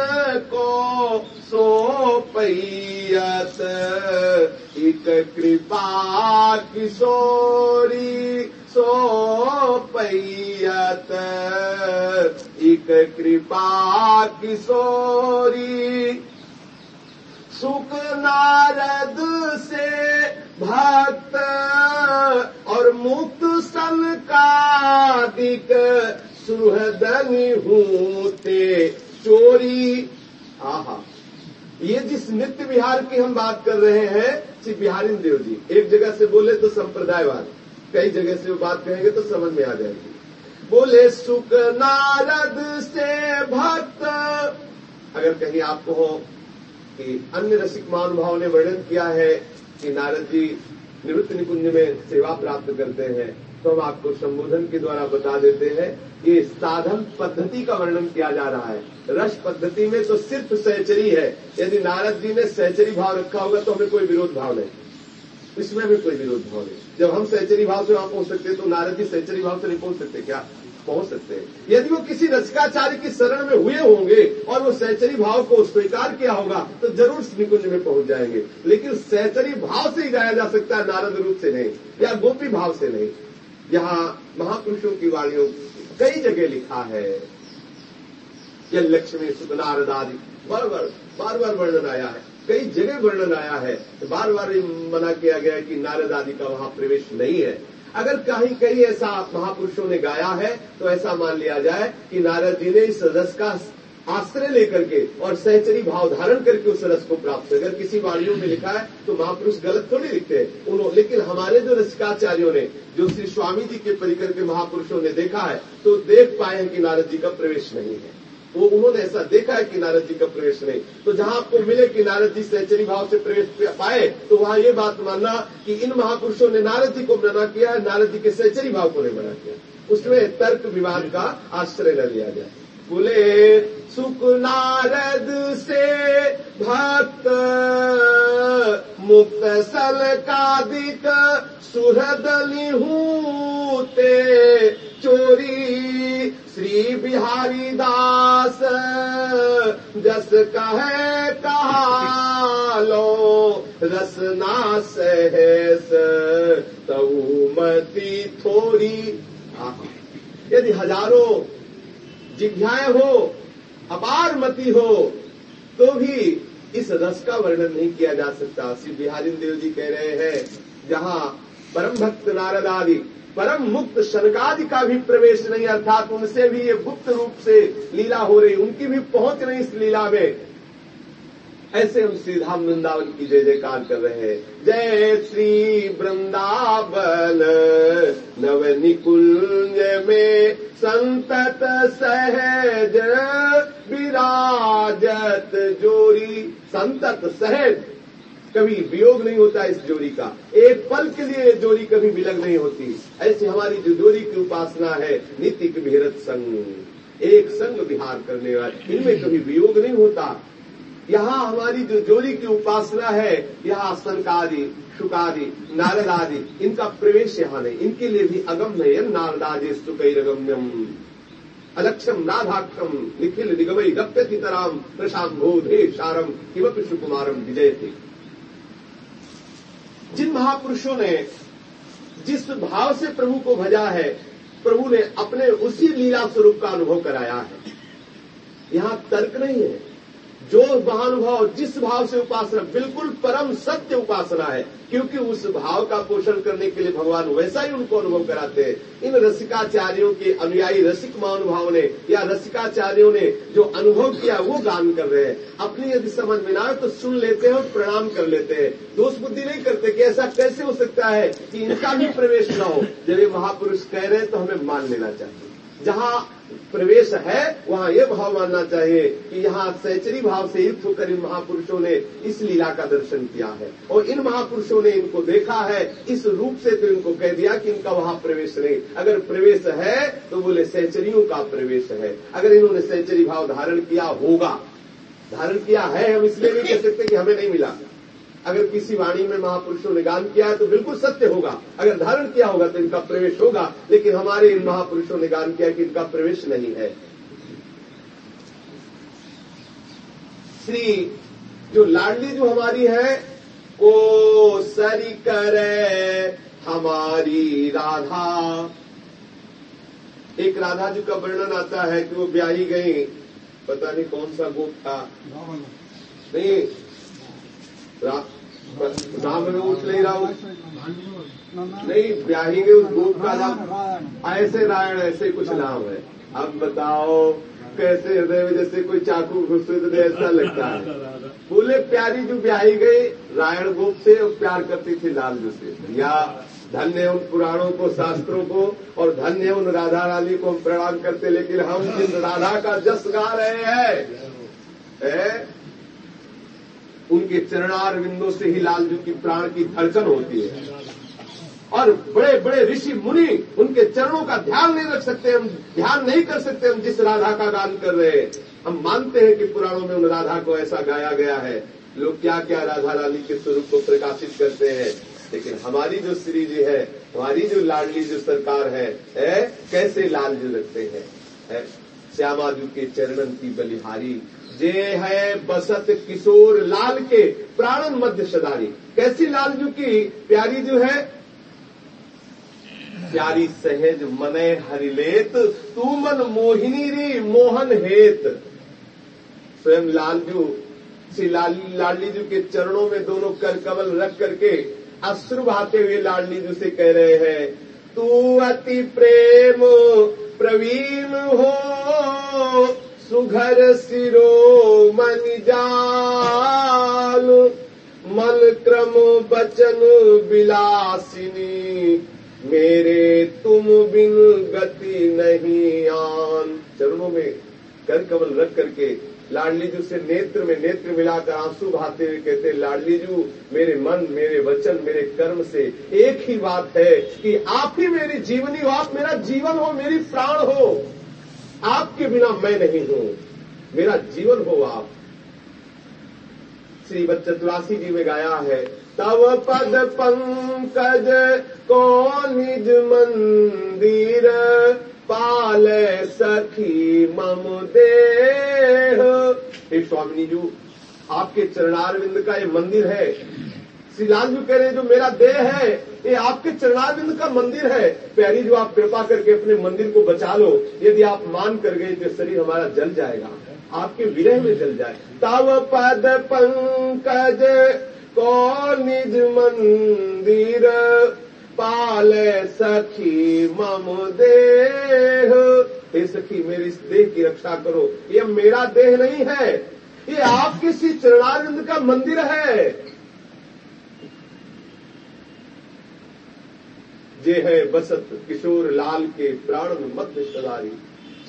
को सो पैयत। एक कृपा किशोरी सो पैयत। एक कृपा किशोरी सुख नारद से भक्त और मुक्त संकादिक सुहदनी हूते चोरी। आहा। ये जिस नित्य विहार की हम बात कर रहे हैं, श्री बिहारी देव जी, एक जगह से बोले तो संप्रदायवाद, कई जगह से वो बात कहेंगे तो समझ में आ जाएगी। बोले, सुख नारद से भक्त। अगर कहीं आपको हो कि अन्य रसिक महानुभाव ने वर्णन किया है कि नारद जी निवृत्त निकुंज में सेवा प्राप्त करते हैं तो हम आपको संबोधन के द्वारा बता देते हैं, ये साधन पद्धति का वर्णन किया जा रहा है। रस पद्धति में तो सिर्फ़ सहचरी है। यदि नारद जी ने सहचरी भाव रखा होगा तो हमें कोई विरोध भाव नहीं। इसमें भी कोई विरोध भाव नहीं। जब हम सहचरी भाव से वहाँ पहुँच सकते हैं तो नारद जी सहचरी भाव से नहीं पहुँच सकते क्या? पहुँच सकते हैं। यदि वो किसी रसिकाचार्य की शरण में हुए होंगे और वो सहचरी भाव को स्वीकार किया होगा तो ज़रूर निकुंज में पहुँच जाएँगे। लेकिन सहचरी भाव से ही गाया जा सकता है नारद रूप से नहीं, या गोपी भाव से नहीं। यहाँ महापुरुषों की वाणियों कई जगह लिखा है। ये लक्ष्मी, सुखनारद आदि बार बार बार बार वर्णन आया है। कई जगह वर्णन आया है। तो बार बार मना किया गया कि नारद आदि का वहाँ प्रवेश नहीं है। अगर कहीं कहीं ऐसा महापुरुषों ने गाया है तो ऐसा मान लिया जाए कि नारद जी ने इस रस का आश्रय लेकर के और सहचरी भाव धारण करके उस रस को प्राप्त अगर किसी वाणियों में लिखा है तो महापुरुष गलत थोड़ी लिखते हैं। उन्होंने लेकिन हमारे जो रसिकाचार्यों ने, जो श्री स्वामी जी के परिकर के महापुरुषों ने देखा है तो देख पाए हैं कि नारद जी का प्रवेश नहीं है। वो उन्होंने ऐसा देखा है कि नारद जी का प्रवेश नहीं। तो जहाँ आपको मिले कि नारद जी सहचरी भाव से प्रवेश पाए तो वहाँ ये बात मानना कि इन महापुरुषों ने नारद जी को मना किया नारद जी के सहचरी भाव को नहीं मना किया। उसमें तर्क विवाद का आश्रय न लिया जाए। बोले, सुख नारद से भक्त, मुक्त सल कादिक सुहृदली हूते चोरी श्री बिहारी दास, जस कहे कहा लो रसना सहस, तऊ मती थोड़ी यदि हज़ारों जिज्ञाएँ हो, अपार मती हो तो भी इस रस का वर्णन नहीं किया जा सकता। श्री बिहारी देव जी कह रहे हैं, जहाँ परम भक्त नारद आदि, परम मुक्त शनकादि का भी प्रवेश नहीं, अर्थात उनसे भी ये गुप्त रूप से लीला हो रही, उनकी भी पहुँच नहीं इस लीला में। ऐसे हम धाम वृंदावन की जय जयकार कर रहे हैं। जय श्री वृंदावन, नव निकुंज में संतत सहज विराजत जोरी। संतत सहज, कभी वियोग नहीं होता इस जोड़ी का। एक पल के लिए जोड़ी कभी विलग नहीं होती। ऐसी हमारी जो जोड़ी की उपासना है नित्य की विहरत संग। एक संग विहार करने वाले, इनमें कभी वियोग नहीं होता। यहाँ हमारी जो जोड़ी की उपासना है, यहाँ संकादि शुकादि नारद आदि, इनका प्रवेश यहाँ नहीं। इनके लिए भी अगम्य नारदादि सुकैरगम्यम अलक्षम राधाक्षम निखिल निगमई गप्यतितराम प्रशाम्भोधे शारम किमपि सुकुमारम विजय थे जिन महापुरुषों ने जिस भाव से प्रभु को भजा है, प्रभु ने अपने उसी लीला स्वरूप का अनुभव कराया है। यहाँ तर्क नहीं है। जो महानुभाव जिस भाव से उपासना, बिल्कुल परम सत्य उपासना है, क्योंकि उस भाव का पोषण करने के लिए भगवान वैसा ही उनको अनुभव कराते हैं। इन रसिकाचार्यों के अनुयायी, रसिक महानुभाव ने, या रसिकाचार्यों ने जो अनुभव किया, वो गान कर रहे हैं। अपनी यदि समझ में ना तो सुन लेते हैं और प्रणाम कर लेते हैं। दोष बुद्धि नहीं करते कि ऐसा कैसे हो सकता है कि इनका भी प्रवेश न हो। जब ये महापुरुष कह रहे हैं तो हमें मान लेना चाहिए। जहाँ प्रवेश है, वहाँ ये भाव मानना चाहिए कि यहाँ सैचरी भाव से युक्त होकर इन महापुरुषों ने इस लीला का दर्शन किया है। और इन महापुरुषों ने इनको देखा है, इस रूप से तो इनको कह दिया कि इनका वहाँ प्रवेश नहीं। अगर प्रवेश है तो बोले सैचरियों का प्रवेश है। अगर इन्होंने सैचरी भाव धारण किया होगा, धारण किया है, हम इसलिए नहीं कह सकते कि हमें नहीं मिला। अगर किसी वाणी में महापुरुषों ने गान किया है तो बिल्कुल सत्य होगा। अगर धारण किया होगा तो इनका प्रवेश होगा। लेकिन हमारे इन महापुरुषों ने गान किया कि इनका प्रवेश नहीं है। श्री जो लाडली जो हमारी है ओ सरी करे हमारी राधा। एक राधा जी का वर्णन आता है कि वो ब्याही गई। पता नहीं कौन सा गोप था। नहीं नाम में उठ नहीं रहा नहीं ब्याही गई उस गोप का नाम, ऐसे रायण ऐसे कुछ नाम है। अब बताओ, कैसे हृदय में जैसे कोई चाकू घुसते तो ऐसा लगता है। बोले, प्यारी जो ब्याही गई रायण गोप से और प्यार करती थी लाल जो से। या धन्य उन पुराणों को, शास्त्रों को, और धन्य उन राधा रानी को हम प्रणाम करते लेकिन हम जिन राधा का जस गा रहे है? उनके चरणार बिंदों से ही लाल जी की प्राण की धड़कन होती है। और बड़े बड़े ऋषि मुनि उनके चरणों का ध्यान नहीं रख सकते हम ध्यान नहीं कर सकते हम जिस राधा का गान कर रहे हैं। हम मानते हैं कि पुराणों में उन राधा को ऐसा गाया गया है। लोग क्या क्या राधा रानी के स्वरूप को प्रकाशित करते हैं। लेकिन हमारी जो श्री जी है हमारी जो लाडली जो सरकार है, है कैसे लाल जी रखते है? श्यामा जी के चरणन की बलिहारी जे है बसत किशोर लाल के प्राणन मध्य सदारी कैसी लाल जी की? प्यारी जो है? प्यारी सहज मने हरिलेत, तू मन मोहिनी री मोहन हेत। स्वयं लालजू श्री लाली लाडली जी के चरणों में दोनों कर कमल रख करके अश्रु बहाते हुए लाडली जी से कह रहे हैं, तू अति प्रेम, प्रवीण हो सुघर सिरो मन जाल, मल क्रम बचन विलासिनी मेरे तुम बिन गति नहीं आन। चरणों में कर कमल रख करके लाडली जू से नेत्र में नेत्र मिलाकर आँसू बहाते हुए कहते लाडली जू मेरे मन, मेरे वचन, मेरे कर्म से एक ही बात है कि आप ही मेरी जीवनी हो, आप मेरा जीवन हो, मेरी प्राण हो। आपके बिना मैं नहीं हूँ। मेरा जीवन हो आप श्री चतुरासी जी में गाया है, तव पद पंकज को निज मंदिर पाल सखी मम देह। हे स्वामिनी जी, आपके चरणारविंद का ये मंदिर है। श्री लाल जी कह रहे हैं, जो मेरा देह है, ये आपके चरणारविंद का मंदिर है। प्यारी जो, आप कृपा करके अपने मंदिर को बचा लो। यदि आप मान कर गए तो शरीर हमारा जल जाएगा, आपके विरह में जल जाए। तब पद पंकज को निज मंदिर पाल सखी मम देह। हे सखी, मेरी इस देह की रक्षा करो। ये मेरा देह नहीं है, ये आपके श्री चरणारिंद का मंदिर है। जे है बसत किशोर लाल के प्राण मध्य सदारी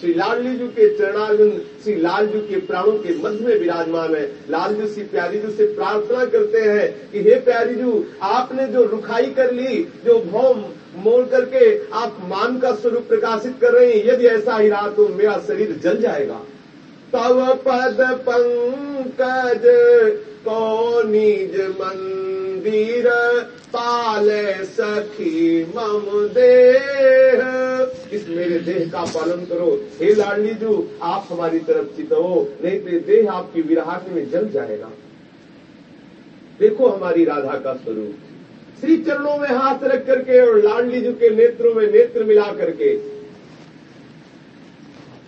श्री लालजी जी के चरणारविंद श्री लाल जी के प्राणों के मध्य में विराजमान है। लाल जी, श्री प्यारी जी से प्रार्थना करते हैं कि हे प्यारी जी, आपने जो रुखाई कर ली, जो भौम मोड़ करके आप मान का स्वरूप प्रकाशित कर रहे हैं, यदि ऐसा ही रहा तो मेरा शरीर जल जाएगा। तव पद पंकज को निज मंदिर पाल सखी मम देह। इस मेरे देह का पालन करो। हे लाडली जू आप हमारी तरफ़ चित नहीं तो देह आपकी विराहट में जल जाएगा। देखो हमारी राधा का स्वरूप। श्री चरणों में हाथ रख करके और लाडली जू के नेत्रों में नेत्र मिला करके।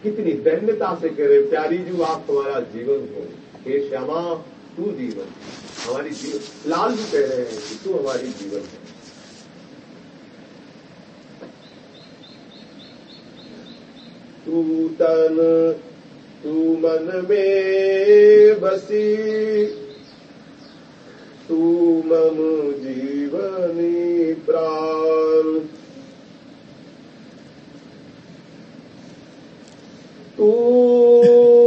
कितनी दैन्यता से कह रहे प्यारी जू, आप हमारा जीवन हो। हे श्यामा तू जीवन हमारी जीवन लाल जी कह रहे हैं कि तू हमारी जीवन है। तू तन, तू मन में बसी, तू मम जीवनी प्राण। तू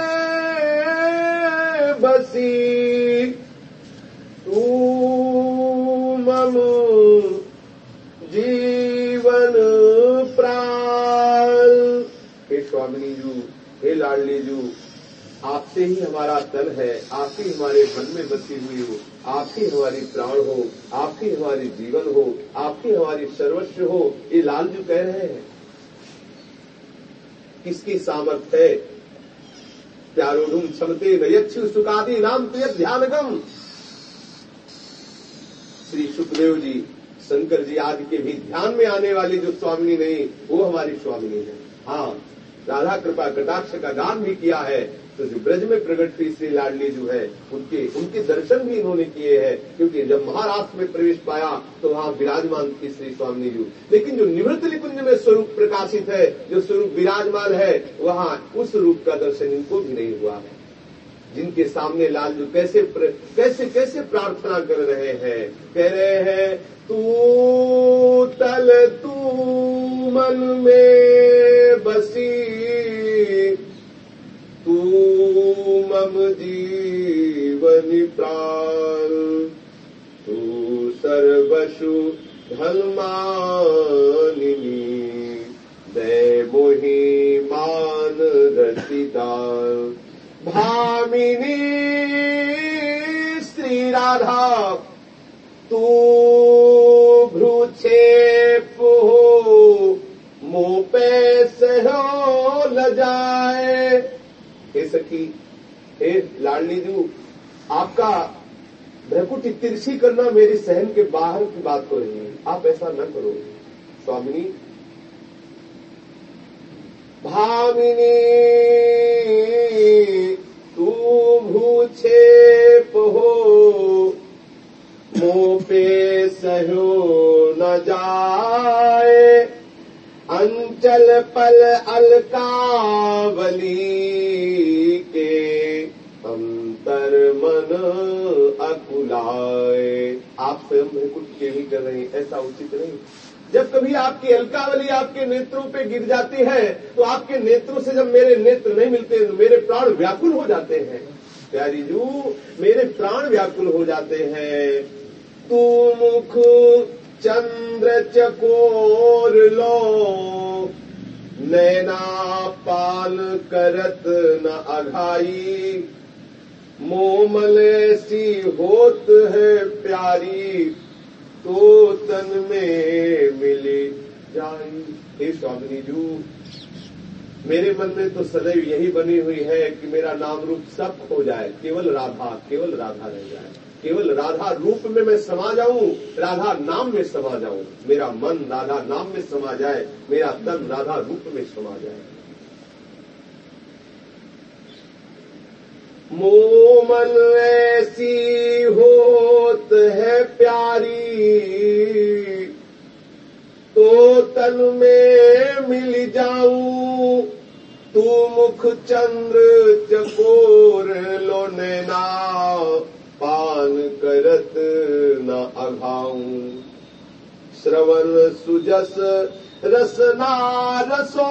लाडली जू आपसे ही हमारा तन है आप ही हमारे मन में बसी हुई हो। आप ही हमारी प्राण हो आप ही हमारी जीवन हो आप ही हमारी सर्वस्व हो, ये लाल जू कह रहे हैं। किसकी सामर्थ्य है? प्यारोढ़ क्षमते नयच्छु सुखादि नाम तुय ध्यानगम श्री सुखदेव जी, शंकर जी आदि के भी ध्यान में आने वाली जो स्वामिनी नहीं, वो हमारी स्वामिनी है। हाँ राधा कृपा कटाक्ष का दान भी किया है। तो ब्रज में प्रकट हुई श्री लाडली जो है, उनके उनके दर्शन भी इन्होंने किए हैं, क्योंकि जब महाराष्ट्र में प्रवेश पाया तो वहाँ विराजमान थी श्री स्वामी जी। लेकिन जो निवृत्त निकुंज में स्वरूप प्रकाशित है, जो स्वरूप विराजमान है, वहाँ उस रूप का दर्शन इनको भी नहीं हुआ है। जिनके सामने लाल जो कैसे कैसे कैसे प्रार्थना कर रहे हैं, कह रहे हैं, तू तल, तू मन में बसी, तू मम जीवन प्राण, तू सर्वशु धर्मानिनी दे मोहि मान रसिदान भामिनी श्री राधा, तू भ्रूक्षेप मोपे से हो ल जाए। हे सखी हे लाडली जू आपका भ्रकुटी तिरछी करना मेरी सहन के बाहर की बात हो रही है आप ऐसा न करो। स्वामिनी भामिनी, तू भूछेप हो मुँह पे सहयो न जाए, अंचल पल अलकावली के अंतर मन अकुलाए। आप स्वयं भयकुट के भी कर रहे हैं, ऐसा उचित नहीं। जब कभी आपकी अलकावली आपके नेत्रों पे गिर जाती है तो आपके नेत्रों से जब मेरे नेत्र नहीं मिलते तो मेरे प्राण व्याकुल हो जाते हैं। प्यारी जू, मेरे प्राण व्याकुल हो जाते हैं। तू मुख चंद्र चकोर लो, नैना पाल करत न अघाई। मोमल सी होत है प्यारी तो तन में मिली जाई हे स्वामिनी जू, मेरे मन में तो सदैव यही बनी हुई है कि मेरा नाम रूप सब खो जाए, केवल राधा केवल राधा रह जाए। केवल राधा रूप में मैं समा जाऊँ, राधा नाम में समा जाऊँ। मेरा मन राधा नाम में समा जाए, मेरा तन राधा रूप में समा जाए। मोमन ऐसी होत है प्यारी। तो तन में मिल जाऊँ, तू मुख चंद्र चकोर लो नैना, पान करत न अघाऊं। श्रवण सुजस रसना रसो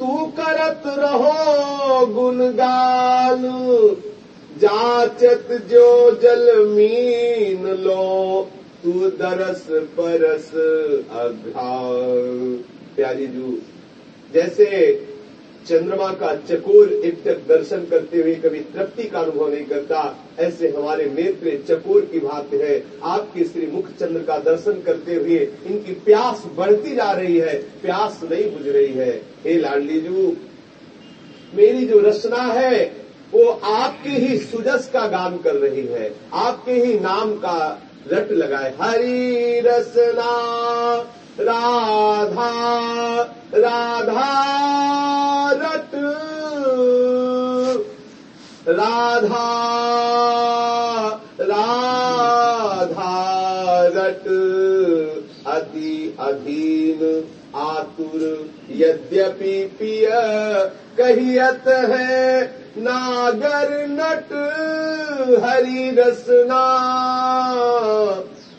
तू करत रहो गुनगान जाचत जो जल मीन लो, तू दरस परस अघा प्यारी जू, जैसे चंद्रमा का चकोर एकटक दर्शन करते हुए कभी तृप्ति का अनुभव नहीं करता, ऐसे हमारे नेत्र चकोर की भांति है। आपके श्री मुख चंद्र का दर्शन करते हुए इनकी प्यास बढ़ती जा रही है, प्यास नहीं बुझ रही है। हे लाडली जू, मेरी जो रचना है, वो आपके ही सुजस का गान कर रही है। आपके ही नाम का रट लगाए। हरी रसना राधा राधा रट राधा राधा रट अति अधीन आतुर, यद्यपि पिय कहियत है नागर नट हरि रसना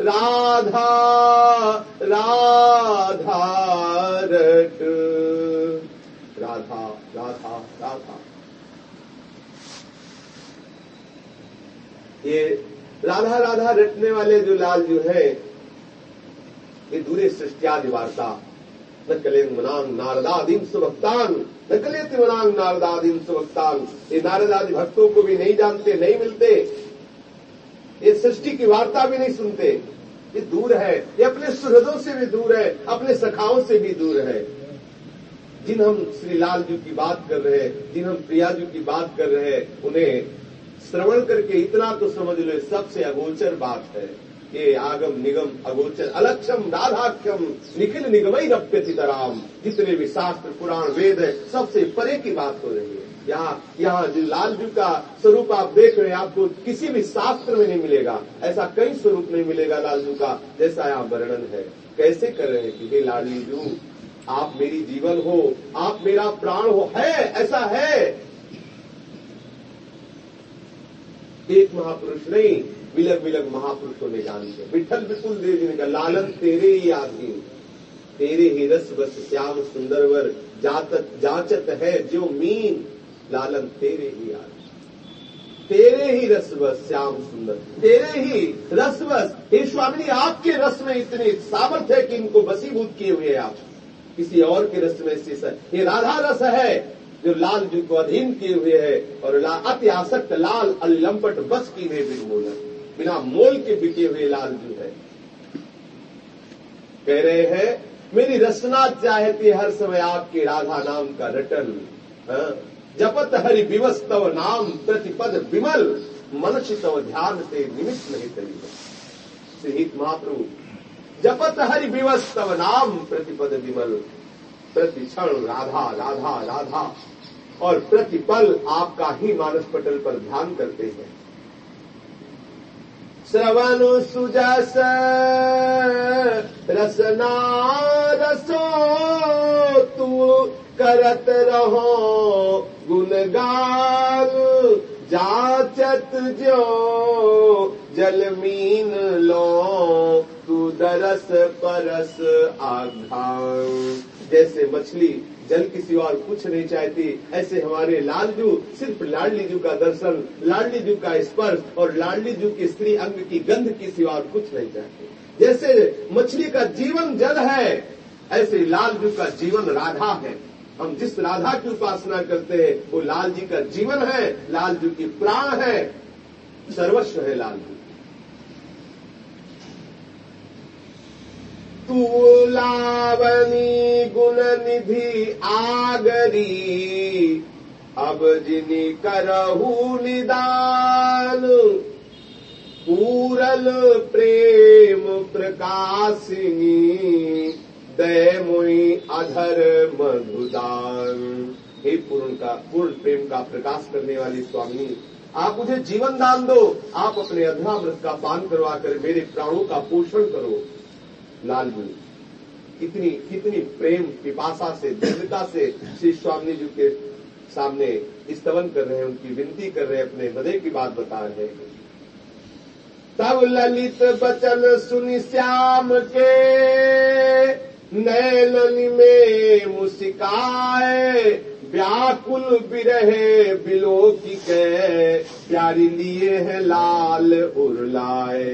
राधा राधा रट। राधा राधा राधा। ये राधा राधा रटने वाले जो लाल जो है, ये दूरे सृष्टियादि वार्ता। न कले मनांग नारदादीन सुभक्तान। न कले मनांग नारदादीन सुभक्तान। ये नारदादि भक्तों को भी नहीं जानते, नहीं मिलते। ये सृष्टि की वार्ता भी नहीं सुनते। ये दूर है। ये अपने सुहृदों से भी दूर है। अपने सखाओं से भी दूर है। जिन हम श्री लाल जी की बात कर रहे हैं, जिन हम प्रिया जी की बात कर रहे हैं, उन्हें श्रवण करके इतना तो समझ लो सबसे अगोचर बात है। ये आगम निगम अगोचर अलक्षम राधाक्षम निखिल निगमई रप्यतितराम जितने भी शास्त्र, पुराण, वेद है, सबसे परे की बात हो रही है। यहाँ यहाँ लाल जी का स्वरूप आप देख रहे हैं, आपको किसी भी शास्त्र में नहीं मिलेगा। ऐसा कई स्वरूप नहीं मिलेगा लाल जी का, जैसा यहाँ वर्णन है। कैसे कर रहे हैं कि, हे लाडली जू आप मेरी जीवन हो, आप मेरा प्राण हो, है, ऐसा है? एक महापुरुष नहीं, विलग विलग महापुरुषों ने जान लिया। विठल विपुल देव जी ने कहा, लालन, तेरे ही आधीन तेरे ही रस बस श्याम सुंदरवर जातत जाचत है, जो मीन लालन तेरे ही आधीन तेरे ही रसवस श्याम सुंदर। तेरे ही रसवस हे स्वामी आपके रस में इतने सामर्थ्य है कि इनको बसीभूत किए हुए आप। किसी और के रस में से ये राधा रस है जो लाल जी को अधीन किए हुए है, और अति आसक्त लाल अलंपट बस की वे बिरमोलर बिना मोल के बिके हुए लाल जी है। कह रहे हैं, मेरी रसना चाहती हर समय आपके राधा नाम का रटन। हाँ? जपत हरि विवस तव नाम प्रतिपद विमल मनुष्य तव ध्यान से निमित्त नहीं करी श्रीहित महाप्रभु जपत हरि विवस तव नाम प्रतिपद विमल। प्रति क्षण राधा राधा राधा। और प्रतिपल आपका ही मानस पटल पर ध्यान करते हैं। श्रवण सुजस, रसना रसो तू करत रहो। गुणगान जाचत जो। जलमीन लो, तू दरस परस आघान। जैसे मछली जल किसी और कुछ नहीं चाहती, ऐसे हमारे लालजू सिर्फ़ लाडली जू का दर्शन लाडली जू का स्पर्श और लाडली जू की स्त्री अंग की गंध किसी और कुछ नहीं चाहती। जैसे मछली का जीवन जल है, ऐसे लालजू का जीवन राधा है। हम जिस राधा की उपासना करते हैं, वो लाल जी का जीवन है, लाल जी की प्राण है। सर्वस्व है लाल जी। तू लावनी गुण निधि आगरी, अब जिनी करहू निदान, पूरल प्रेम प्रकाशिनी दय मोई अधर मधुदान। हे पूर्ण का, पूर्ण प्रेम का प्रकाश करने वाली स्वामी, आप मुझे जीवन दान दो। आप अपने अधरामृत का पान करवा कर मेरे प्राणों का पोषण करो। लाल जी कितनी कितनी प्रेम, पिपासा से, दृढ़ता से श्री स्वामी जी के सामने स्तवन कर रहे हैं, उनकी विनती कर रहे हैं, अपने हृदय की बात बता रहे हैं। तब ललित बचन सुनि श्याम के नैनन में मुस्काए, व्याकुल बिरहे बिलो की के प्यारी लिए हैं लाल उर्लाए।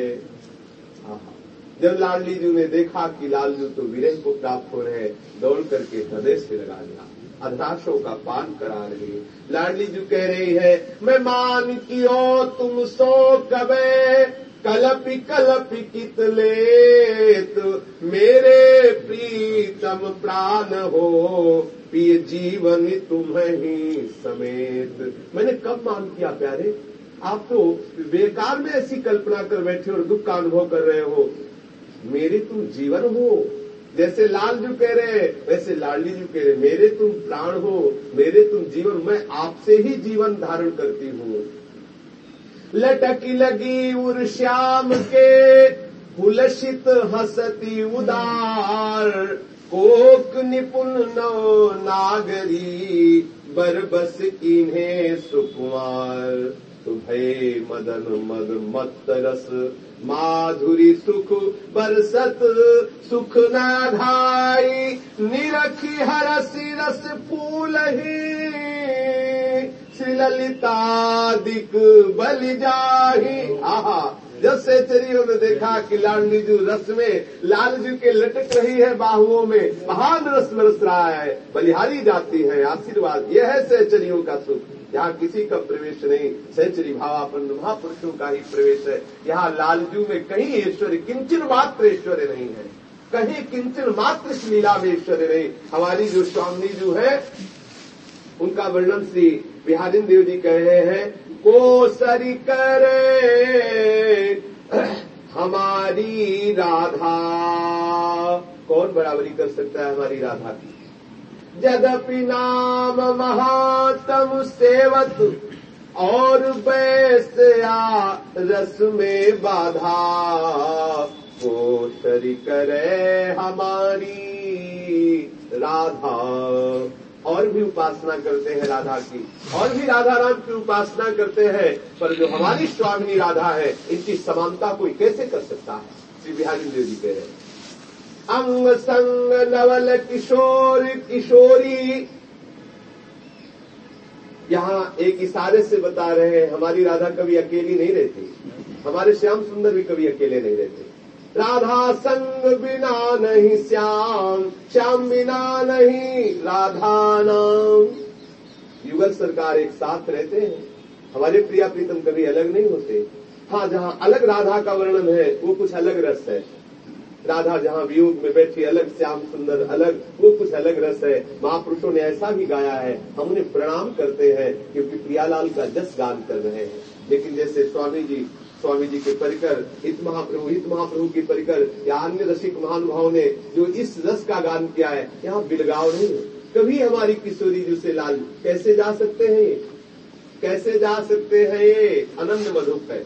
जब लाडली जी ने देखा कि लालजू तो विरह को प्राप्त हो रहे दौड़ करके हृदय से लगा लिया अधराशों का पान करा रही है। लाडली जी कह रही है, मैं मान कियो तुम सो कबे कलपि कलपि कित लेत, मेरे प्रीतम प्राण हो पिय जीवन तुम ही समेत। मैंने कब मान किया, प्यारे? आप तो बेकार में ऐसी कल्पना कर बैठे और दुख का अनुभव कर रहे हो। मेरे तुम जीवन हो, जैसे लाल जी कह रहे हैं, वैसे लाडली जी कह रहे मेरे तुम प्राण हो, मेरे तुम जीवन मैं आपसे ही जीवन धारण करती हूँ। लटकी लगी उर श्याम के हुलसित हसती उदार। कोक निपुण नो नागरी बरबस इन्हें सुकुमार। तुभे मदन मद मत रस, माधुरी सुख बरसत। सुख नाधाई, निरखी हरसी रस फूल ही। श्री ललिता दिक बलि जाही। आहा, जब से चरियों ने देखा कि लाडली जी रस में, लाल जी के लटक रही है बाहुओं में, महान रस बरस रहा है, बलिहारी जाती है। आशीर्वाद, यह है सहचरियों का सुख। यहाँ किसी का प्रवेश नहीं, सहचरी भावापन्न महापुरुषों का ही प्रवेश है। यहाँ लालजू में कहीं ऐश्वर्य, किंचन मात्र ऐश्वर्य नहीं है। कहीं किंचन मात्र लीला में ऐश्वर्य नहीं। हमारी जो स्वामी जो है उनका वर्णन श्री बिहारिन देव जी कह रहे हैं को सरी करे हमारी राधा। कौन बराबरी कर सकता है हमारी राधा की? जदपि नाम महातम सेवत और बैसया रस में बाधा। को सरी करे हमारी राधा। और भी उपासना करते हैं राधा की, और भी राधा राम की उपासना करते हैं, पर जो हमारी स्वामिनी राधा है, इनकी समानता कोई कैसे कर सकता है? श्री बिहारी देव जी कह रहे हैं। अंग संग नवल किशोर किशोरी। यहाँ एक इशारे से बता रहे हैं, हमारी राधा कभी अकेली नहीं रहती। हमारे श्याम सुंदर भी कभी अकेले नहीं रहते। राधा संग बिना नहीं श्याम श्याम बिना नहीं राधा नाम। युगल सरकार एक साथ रहते हैं। हमारे प्रिया प्रीतम कभी अलग नहीं होते। हाँ जहाँ अलग राधा का वर्णन है, वो कुछ अलग रस है। राधा जहाँ वियोग में बैठी, अलग श्याम सुंदर, अलग, वो कुछ अलग रस है। महापुरुषों ने ऐसा भी गाया है, हम उन्हें प्रणाम करते हैं, क्योंकि प्रियालाल का जस गान कर रहे हैं। लेकिन जैसे स्वामी जी स्वामी जी के परिकर, हित महाप्रभु हित महाप्रभु के परिकर, या अन्य रसिक महानुभाव ने जो इस रस का गान किया है, यहाँ बिलगाव नहीं है। कभी हमारी किशोरी जी से लाल, कैसे जा सकते हैं कैसे जा सकते हैं ये? अनन्य मधुप है।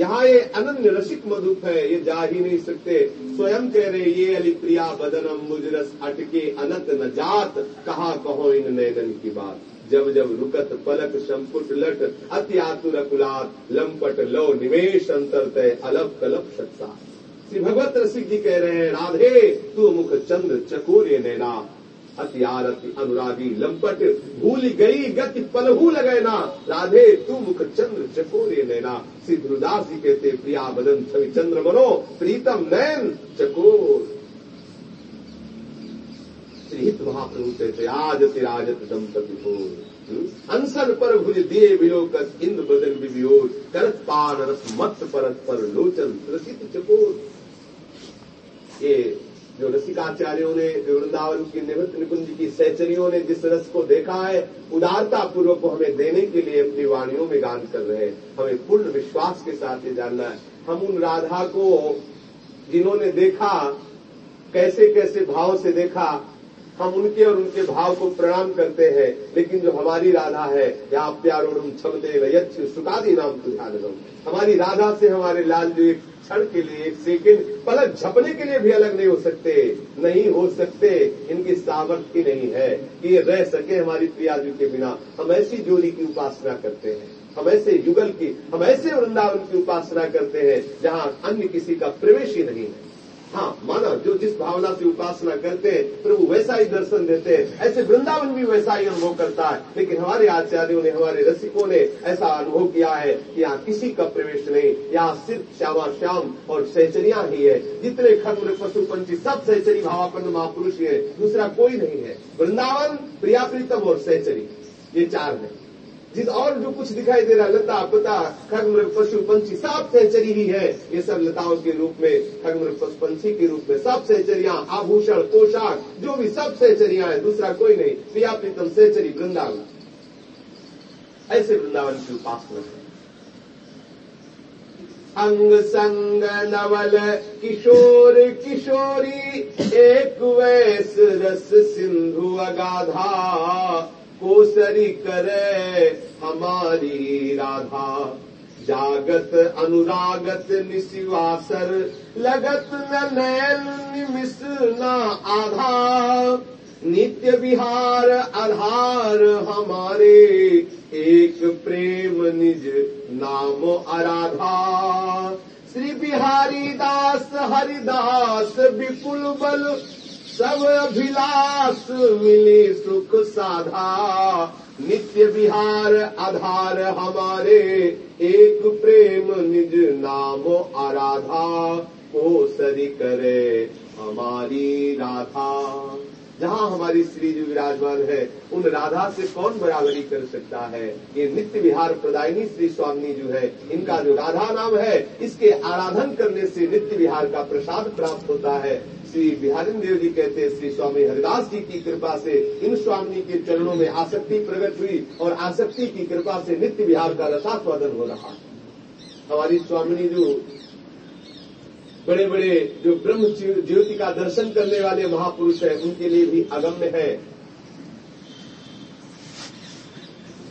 यहाँ ये अनन्य रसिक मधुप है, ये जा ही नहीं सकते। स्वयं कह रहे ये अली प्रिया बदनम मुजरस अटके, अनंत न जात, कहा कहो इन नैदन की बात? जब जब रुकत पलक संपुट लट, अति आतुर कुलात, लंपट लो निवेश अंतर तय, अलप कलप सत्सा श्री भगवत रसिक जी कह रहे हैं, राधे, तू मुख चंद्र चकोरे नैना। अति आरति अनुरागी लंपट, भूल गई गति पलहू लगे ना राधे, तू मुख चंद्र चकोरे नैना। श्री ध्रुदास जी कहते, प्रिया बदन छवि चंद्र मनो, प्रीतम नैन चकोर। श्रीहित महाप्रभु कहते आजति राजत दंपति हो। अंसन पर भुज दिए विलोकस इंद्र बदन विभियोर करत पान रस मत परत पर लोचन त्रसित चकोर। ये जो रसिकाचार्यों ने वृंदावन की निवृत्त निकुंज की सहचरियों ने जिस रस को देखा है उदारता पूर्वक हमें देने के लिए अपनी वाणियों में गान कर रहे हैं। हमें पूर्ण विश्वास के साथ ये जानना है। हम उन राधा को, जिन्होंने देखा कैसे कैसे भाव से देखा हम उनके और उनके भाव को प्रणाम करते हैं, लेकिन जो हमारी राधा है, या प्यारोड़म छमदे यच्छ सुकादी नाम तुझान हमारी राधा से हमारे लाल जो एक क्षण के लिए, एक सेकंड पलक झपने के लिए भी अलग नहीं हो सकते, नहीं हो सकते, इनकी सामर्थ्य नहीं है कि ये रह सके हमारी प्रिया जी के बिना। हम ऐसी जोड़ी की उपासना करते हैं, हम ऐसे युगल की, हम ऐसे वृंदावन की उपासना करते हैं, जहाँ अन्य किसी का प्रवेश ही नहीं है। हाँ माना, जो जिस भावना से उपासना करते हैं, प्रभु वैसा ही दर्शन देते हैं। ऐसे वृंदावन भी वैसा ही अनुभव करता है। लेकिन हमारे आचार्यों ने, हमारे रसिकों ने ऐसा अनुभव किया है कि यहाँ किसी का प्रवेश नहीं। यहाँ सिर्फ़ श्यामा, श्याम और सहचरिया ही है। जितने खंड, पशु, पंछी, सब सहचरी भावापन्न महापुरुष है दूसरा कोई नहीं है। वृंदावन प्रिया प्रीतम और सहचरी ये चार है। जिस और जो कुछ दिखाई दे रहा लता, पता, खगमृग, पशु, पंछी, सब सहचरी ही है। ये सब लताओं के रूप में, खगमृग, पशु, पंछी के रूप में सब सहचरिया आभूषण, पोशाक, जो भी सब सहचरिया है, दूसरा कोई नहीं। प्रिया प्रीतम सहचरी वृंदावन। ऐसे वृंदावन की उपासना है। अंग संग नवल, किशोर, किशोरी, एक वैस रस सिंधु अगाधा। कोसरी करे हमारी राधा। जागत अनुरागत निशिवासर, लगत न नैन निमिष न आधा। नित्य विहार आधार हमारे, एक प्रेम निज नाम आराधा श्री बिहारी दास हरिदास, विपुल बल सब अभिलाष मिले सुख साधा। नित्य विहार आधार हमारे। एक प्रेम निज नाम आराधा। को सरी करे हमारी राधा। जहाँ हमारी श्री जी विराजमान है, उन राधा से कौन बराबरी कर सकता है? ये नित्य विहार प्रदायनी श्री स्वामी जो है, इनका जो राधा नाम है, इसके आराधन करने से नित्य विहार का प्रसाद प्राप्त होता है। श्री बिहारी देव जी कहते हैं, श्री स्वामी हरिदास जी की कृपा से इन स्वामी के चरणों में आसक्ति प्रकट हुई और आसक्ति की कृपा से नित्य विहार का रसास्वादन हो रहा। हमारी स्वामिनी जो बड़े बड़े जो ब्रह्म ज्योति का दर्शन करने वाले महापुरुष हैं, उनके लिए भी अगम्य है।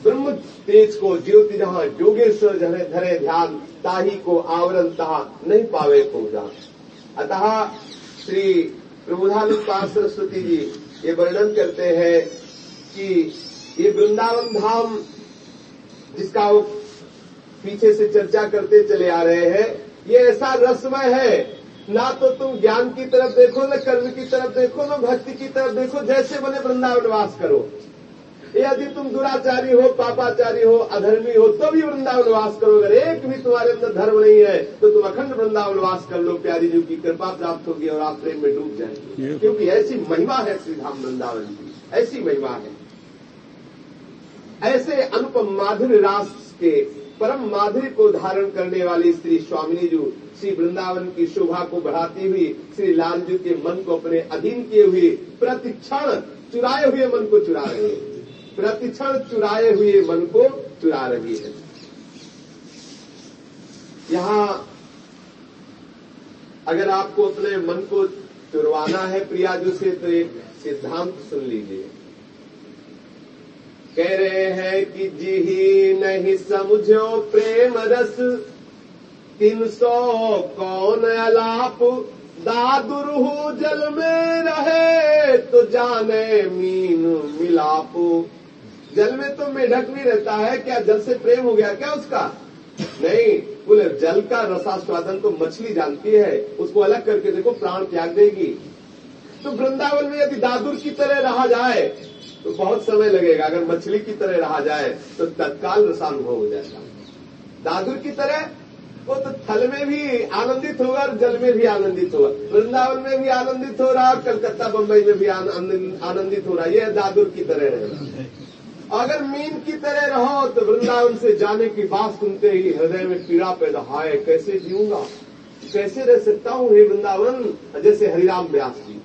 ब्रह्म तेज को ज्योति जहाँ योगेश्वर धरे धरे ध्यान, ताही को आवरण तहा नहीं पावे को जान अतः श्री प्रबुधानंद पास सरस्वती जी ये वर्णन करते हैं कि ये वृंदावन धाम जिसका वो पीछे से चर्चा करते चले आ रहे हैं, ये ऐसा रसमय है। ना तो तुम ज्ञान की तरफ़ देखो, ना कर्म की तरफ़ देखो, ना भक्ति की तरफ़ देखो, जैसे बने वृंदावन वास करो। यदि तुम दुराचारी हो पापाचारी हो अधर्मी हो तो भी वृंदावन वास करो। अगर एक भी तुम्हारे अंदर धर्म नहीं है तो तुम अखंड वृंदावन वास कर लो प्यारी जी की कृपा प्राप्त होगी और आप प्रेम में डूब जाएँगे। क्योंकि ऐसी महिमा है श्री धाम वृंदावन की। ऐसी महिमा है। ऐसे अनुपम माधुर्य रास के परम माधुर्य को धारण करने वाली श्री स्वामिनी जी श्री वृंदावन की शोभा को बढ़ाती हुई श्री लाल जी के मन को अपने अधीन किए हुए प्रतिक्षण चुराए हुए मन को चुरा रहे हैं। प्रतिक्षण चुराए हुए मन को चुरा रही है। यहाँ अगर आपको अपने मन को चुरवाना है प्रिया प्रियाजू से तो एक सिद्धांत सुन लीजिए। कह रहे हैं कि जी ही नहीं समझो प्रेम रस तीन सौ कौन अलाप, दादुर जल में रहे तो जाने मीन मिलाप। जल में तो मेढक भी रहता है, क्या जल से प्रेम हो गया क्या उसका? नहीं, बोले, जल का रसास्वादन तो मछली जानती है, उसको अलग करके देखो, प्राण त्याग देगी। तो वृंदावन में यदि दादुर की तरह रहा जाए तो बहुत समय लगेगा, अगर मछली की तरह रहा जाए तो तत्काल रसानुभव हो जाएगा। दादुर की तरह, वो तो थल में भी आनंदित होगा और जल में भी आनंदित होगा। वृंदावन में भी आनंदित हो रहा, और कलकत्ता बम्बई में भी आनंदित हो रहा है ये दादुर की तरह रहेगा अगर मीन की तरह रहो तो वृंदावन से जाने की बात सुनते ही हृदय में पीड़ा पैदा हाय। कैसे जीऊँगा? कैसे रह सकता हूँ हे वृंदावन? जैसे हरिराम व्यास जी।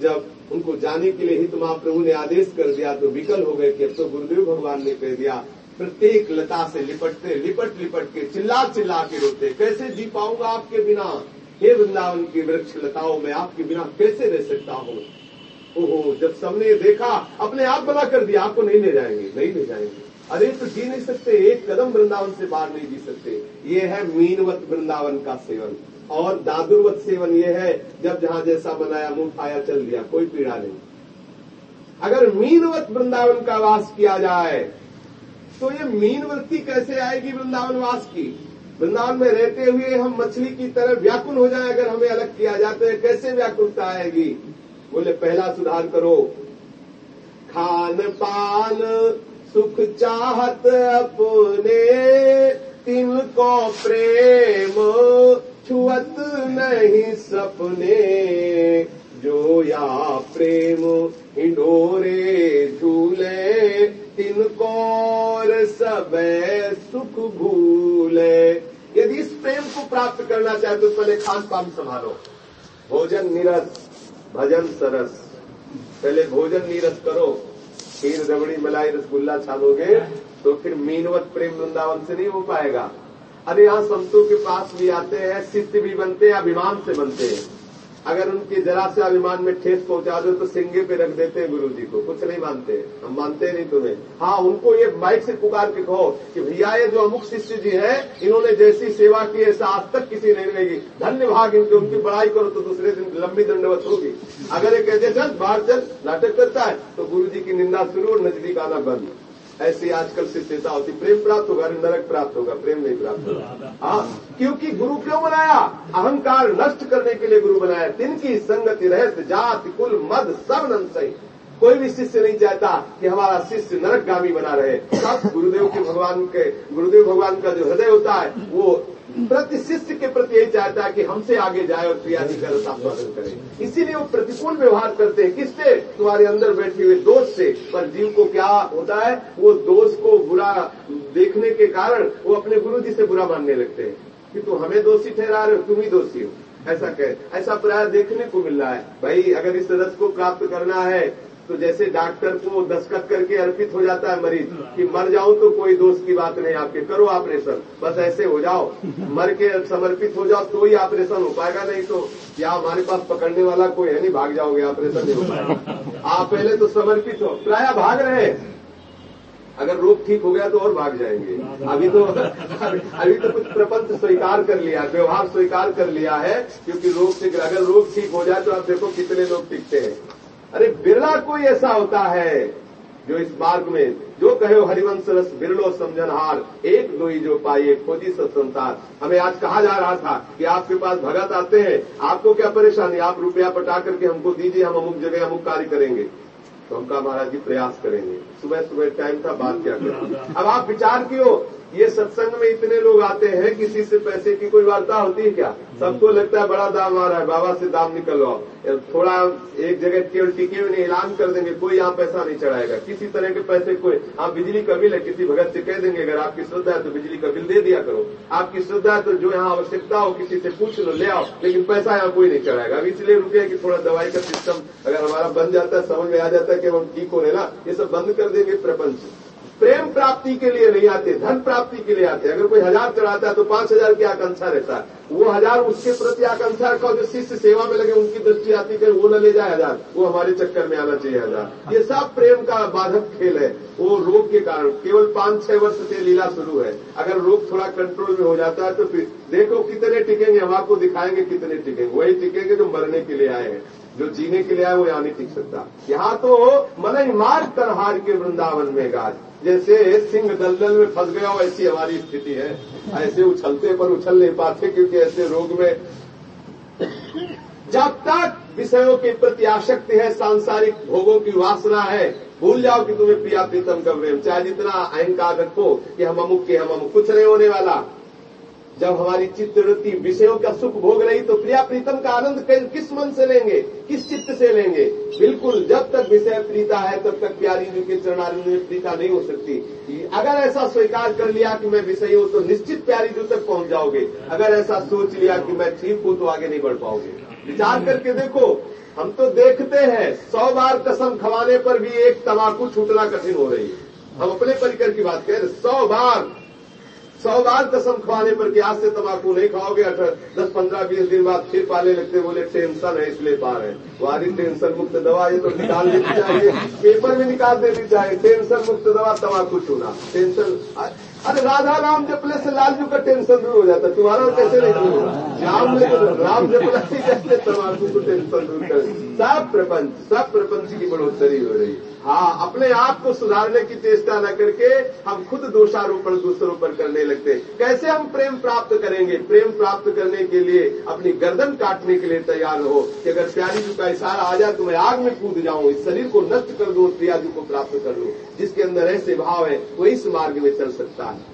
जब उनको जाने के लिए हित महाप्रभु ने आदेश कर दिया तो विकल हो गए कि अब तो गुरुदेव भगवान ने कह दिया, प्रत्येक लता से लिपटते, लिपट लिपट के चिल्ला चिल्ला के रोते, कैसे जी पाऊँगा आपके बिना? हे वृंदावन की वृक्ष लताओं में आपके बिना कैसे रह सकता हूँ? ओहो, जब सबने देखा, अपने आप बना कर दिया, आपको नहीं ले जाएँगे, नहीं ले जाएँगे। अरे तो जी नहीं सकते, एक कदम वृंदावन से बाहर नहीं जी सकते। ये है मीनवत वृंदावन का सेवन। और दादुरवत सेवन ये है, जब जहाँ जैसा बनाया, मुँह खाया चल दिया, कोई पीड़ा नहीं। अगर मीनवत वृंदावन का वास किया जाए तो ये मीन वृत्ति कैसे आएगी वृंदावन वास की? वृंदावन में रहते हुए हम मछली की तरह व्याकुल हो जाए, अगर हमें अलग किया जाता है, कैसे व्याकुलता आएगी? बोले, पहला सुधार करो। खान पान सुख चाहत अपने तिनको प्रेम छुअत नहीं सपने। जो या प्रेम हिंडोरे झूले तिनको सब सुख भूले। यदि इस प्रेम को प्राप्त करना चाहे तो पहले खान पान संभालो। भोजन निरस भजन सरस। पहले भोजन नीरस करो, खीर रबड़ी मलाई, रसगुल्ला छालोगे तो फिर मीनवत प्रेम वृंदावन से नहीं हो पाएगा। अरे यहाँ संतों के पास भी आते हैं, सिद्ध भी बनते हैं, अभिमान से बनते हैं। अगर उनकी जरा से अभिमान में ठेस पहुँचा दो तो सिंगे पे रख देते हैं गुरु जी को। कुछ नहीं मानते। हम मानते नहीं तुम्हें। हाँ उनको ये माइक से पुकार के कहो कि भैया, ये जो अमुक शिष्य जी हैं, इन्होंने जैसी सेवा की ऐसा आज तक किसी नहीं रहेगी धन्य भाग इनके, उनकी बड़ाई करो तो दूसरे दिन लंबी दंडवत होगी। अगर ये कहते चल, बाहर चल, नाटक करता है तो गुरु जी की निंदा शुरू और नज़दीक आना बंद। ऐसी आजकल शिष्यता होती प्रेम प्राप्त होगा नरक प्राप्त होगा प्रेम नहीं प्राप्त होगा। हाँ क्योंकि गुरु क्यों बनाया? अहंकार नष्ट करने के लिए गुरु बनाया। तिनकी संगति रहस्य जाति कुल मद सब नंद सही। कोई भी शिष्य नहीं चाहता कि हमारा शिष्य नरक नरकगामी बना रहे। सब गुरुदेव के भगवान के गुरुदेव भगवान का जो हृदय होता है वो प्रति शिष्य के प्रति यही चाहता है कि हमसे आगे जाए और क्रियादि का रसास्वादन करे। इसीलिए वो प्रतिकूल व्यवहार करते हैं। किससे? तुम्हारे अंदर बैठे हुए दोष से। पर जीव को क्या होता है? वो दोष को बुरा देखने के कारण वो अपने गुरु जी से बुरा मानने लगते हैं। कि तुम हमें दोषी ठहरा रहे हो, तुम ही दोषी हो। ऐसा कह, ऐसा प्राय देखने को मिल रहा है। भाई, अगर इस रस को प्राप्त करना है तो जैसे डॉक्टर को दस्खत करके अर्पित हो जाता है मरीज़ कि मर जाऊँ तो कोई दोष की बात नहीं आपके, करो ऑपरेशन, बस ऐसे हो जाओ। मर के समर्पित हो जाओ तो ही ऑपरेशन हो पाएगा, नहीं तो या हमारे पास पकड़ने वाला कोई है नहीं, भाग जाओगे, ऑपरेशन नहीं हो पाएगा। आप पहले तो समर्पित हो, प्राय भाग रहे अगर रोग ठीक हो गया तो और भाग जाएँगे। अभी तो अभी तो कुछ प्रपंच स्वीकार कर लिया व्यवहार स्वीकार कर लिया है, क्योंकि रोग से, अगर रोग ठीक हो जाए तो आप देखो कितने लोग टिकते हैं। अरे बिरला कोई ऐसा होता है जो इस मार्ग में, जो कहे हरिवंश रस बिरलो समझनहार एक दो ही जो पाइए खोजी सब संसार हमें आज कहा जा रहा था कि आपके पास भगत आते हैं, आपको क्या परेशानी? आप रुपया पटा करके हमको दीजिए, हम अमुक जगह अमुक कार्य करेंगे। तो हम कहा, महाराज जी, प्रयास करेंगे। सुबह सुबह टाइम था, बात क्या करें? अब आप विचार कियो ये सत्संग में इतने लोग आते हैं किसी से पैसे की कोई वार्ता होती है क्या? सबको लगता है बड़ा दाम आ रहा है बाबा से दाम निकलवाओ। थोड़ा एक जगह केवल टिके हुए ऐलान कर देंगे कोई यहाँ पैसा नहीं चढ़ाएगा। किसी तरह के पैसे कोई आप बिजली का बिल है किसी भगत से कह देंगे अगर आपकी श्रद्धा है तो बिजली का बिल दे दिया करो। आपकी श्रद्धा है तो जो यहाँ आवश्यकता हो किसी से पूछ लो ले आओ। लेकिन पैसा यहाँ कोई नहीं चढ़ाएगा। अब इसलिए रुके कि थोड़ा दवाई का सिस्टम अगर हमारा बन जाता है समझ में आ जाता है कि हम ठीक हो रहे ना ये सब बंद कर देंगे प्रपंच। प्रेम प्राप्ति के लिए नहीं आते, धन प्राप्ति के लिए आते। अगर कोई हज़ार चढ़ाता है तो पाँच हज़ार की आकांक्षा रहता है। वो हज़ार उसके प्रति आकांक्षा रखा जो शिष्य सेवा में लगे, उनकी दृष्टि आती है वो न ले जाए हज़ार, वो हमारे चक्कर में आना चाहिए हज़ार। ये सब प्रेम का बाधक खेल है। वो रोग के कारण, केवल पाँच, छह वर्ष से लीला शुरू है। अगर रोग थोड़ा कंट्रोल में हो जाता है तो फिर देखो कितने टिकेंगे, हम आपको दिखाएँगे कितने टिकेंगे। वही टिकेंगे जो मरने के लिए आए हैं। जो जीने के लिए आए, वो यहाँ नहीं टिक सकता। यहाँ तो मन मार्ग तरहार के वृंदावन में गाज। जैसे सिंह दलदल में फंस गया हो, ऐसी हमारी स्थिति है। ऐसे उछलते पर उछल नहीं पाते, क्योंकि ऐसे रोग में जब तक विषयों के प्रति आसक्ति है, सांसारिक भोगों की वासना है, भूल जाओ कि तुम्हें प्रिया प्रीतम कर रहे हो चाहे जितना अहंकार रखो कि हम अमुक के हम अमुक, कुछ नहीं होने वाला। जब हमारी चित्तवृत्ति विषयों का सुख भोग रही तो प्रिया प्रीतम का आनंद किस मन से लेंगे? किस चित्त से लेंगे? बिल्कुल, जब तक विषय प्रीता है, तब तक प्यारी जी के चरणारिंद में प्रीता नहीं हो सकती। अगर ऐसा स्वीकार कर लिया कि मैं विषय हूँ तो निश्चित प्यारी जी तक पहुँच जाओगे। अगर ऐसा सोच लिया कि मैं ठीक हूँ तो आगे नहीं बढ़ पाओगे। विचार करके देखो, हम तो देखते हैं, सौ बार कसम खवाने पर भी एक तमाकू छूटना कठिन हो रही है। हम अपने परिकर की बात करें, सौ बार सौ बार कसम खवाने पर कि आज से तम्बाकू नहीं खाओगे अठर दस, पंद्रह, बीस दिन बाद फिर पाले लगते बोले टेंशन है, इसलिए पा रहे तुम्हारी टेंशन मुक्त दवा ये तो निकाल देनी चाहिए पेपर में निकाल देनी चाहिए टेंशन मुक्त दवा तम्बाकू चुना। टेंशन, अरे राधा राम जपले से लालजू का टेंशन दूर हो जाता तुम्हारा कैसे नहीं दूर होगा? राम ने राम जपले कैसे को टेंशन दूर कर। सब प्रपंच सब प्रपंच की बढ़ोतरी हो रही हाँ। अपने आप को सुधारने की चेष्टा न करके हम खुद दोषारोपण दूसरों पर करने लगते। कैसे हम प्रेम प्राप्त करेंगे? प्रेम प्राप्त करने के लिए अपनी गर्दन काटने के लिए तैयार हो कि अगर प्यारी जी का इशारा आ जाए तो मैं आग में कूद जाऊँ, इस शरीर को नष्ट कर दो प्रिया जी को प्राप्त कर लो, जिसके अंदर ऐसे भाव है, वो इस मार्ग में चल सकता है।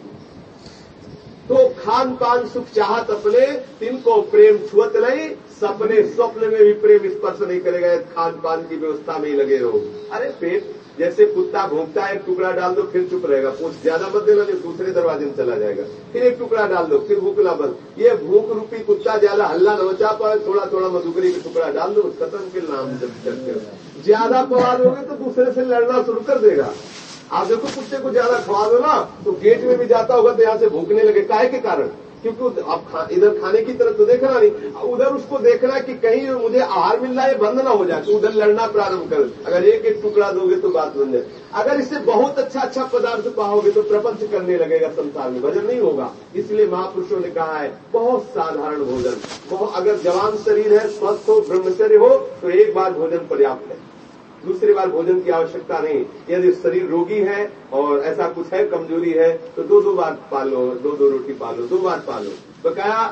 तो खान पान सुख चाहत अपने, तिनको प्रेम छुअत नहीं सपने, स्वप्न में भी प्रेम स्पर्श नहीं करेगा खान पान की व्यवस्था में ही लगे रहो। अरे पेट, जैसे कुत्ता भूखता है, एक टुकड़ा डाल दो, फिर चुप रहेगा। पूछ ज़्यादा मत देना जो दूसरे दरवाजे में चला जाएगा। फिर एक टुकड़ा डाल दो, फिर भूखला बंद ये भूख रूपी कुत्ता ज़्यादा हल्ला न मचा पाए थोड़ा थोड़ा मधुकरी का टुकड़ा डाल दो खत्म के नाम जब करके ज़्यादा पवा दोगे तो दूसरे से लड़ना शुरू कर देगा। आप देखो कुत्ते को ज़्यादा खवा दो ना तो गेट में भी जाता होगा तो यहाँ से भूखने लगे। काय के कारण? क्योंकि अब खा, इधर खाने की तरफ़ तो देखना नहीं। उधर उसको देख देखना कि कहीं मुझे आहार मिल रहा है बंद ना हो जाए तो उधर लड़ना प्रारंभ कर अगर एक एक टुकड़ा दोगे तो बात बन जाए। अगर इससे बहुत अच्छा अच्छा पदार्थ पाओगे तो प्रपंच करने लगेगा संसार में। भजन नहीं होगा। इसलिए महापुरुषों ने कहा है बहुत साधारण भोजन। अगर जवान शरीर है स्वस्थ हो ब्रह्मचर्य हो तो एक बार भोजन पर्याप्त है। दूसरी बार भोजन की आवश्यकता नहीं। यदि शरीर रोगी है और ऐसा कुछ है, कमज़ोरी है तो दो दो बार पालो दो दो रोटी पालो, दो बार पालो। बकाया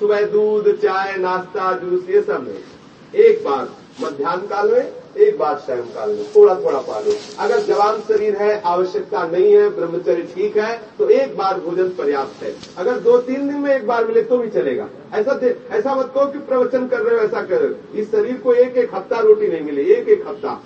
सुबह दूध, चाय, नाश्ता, जूस, ये सब नहीं। एक बार मध्यान्ह काल में एक बार सायं काल में थोड़ा थोड़ा पालो अगर जवान शरीर है, आवश्यकता नहीं है, ब्रह्मचर्य ठीक है तो एक बार भोजन पर्याप्त है। अगर दो तीन दिन में एक बार मिले तो भी चलेगा। ऐसा ऐसा मत कहो कि प्रवचन कर रहे हो, ऐसा कर इस शरीर को एक एक हफ़्ता रोटी नहीं मिली एक एक हफ़्ता।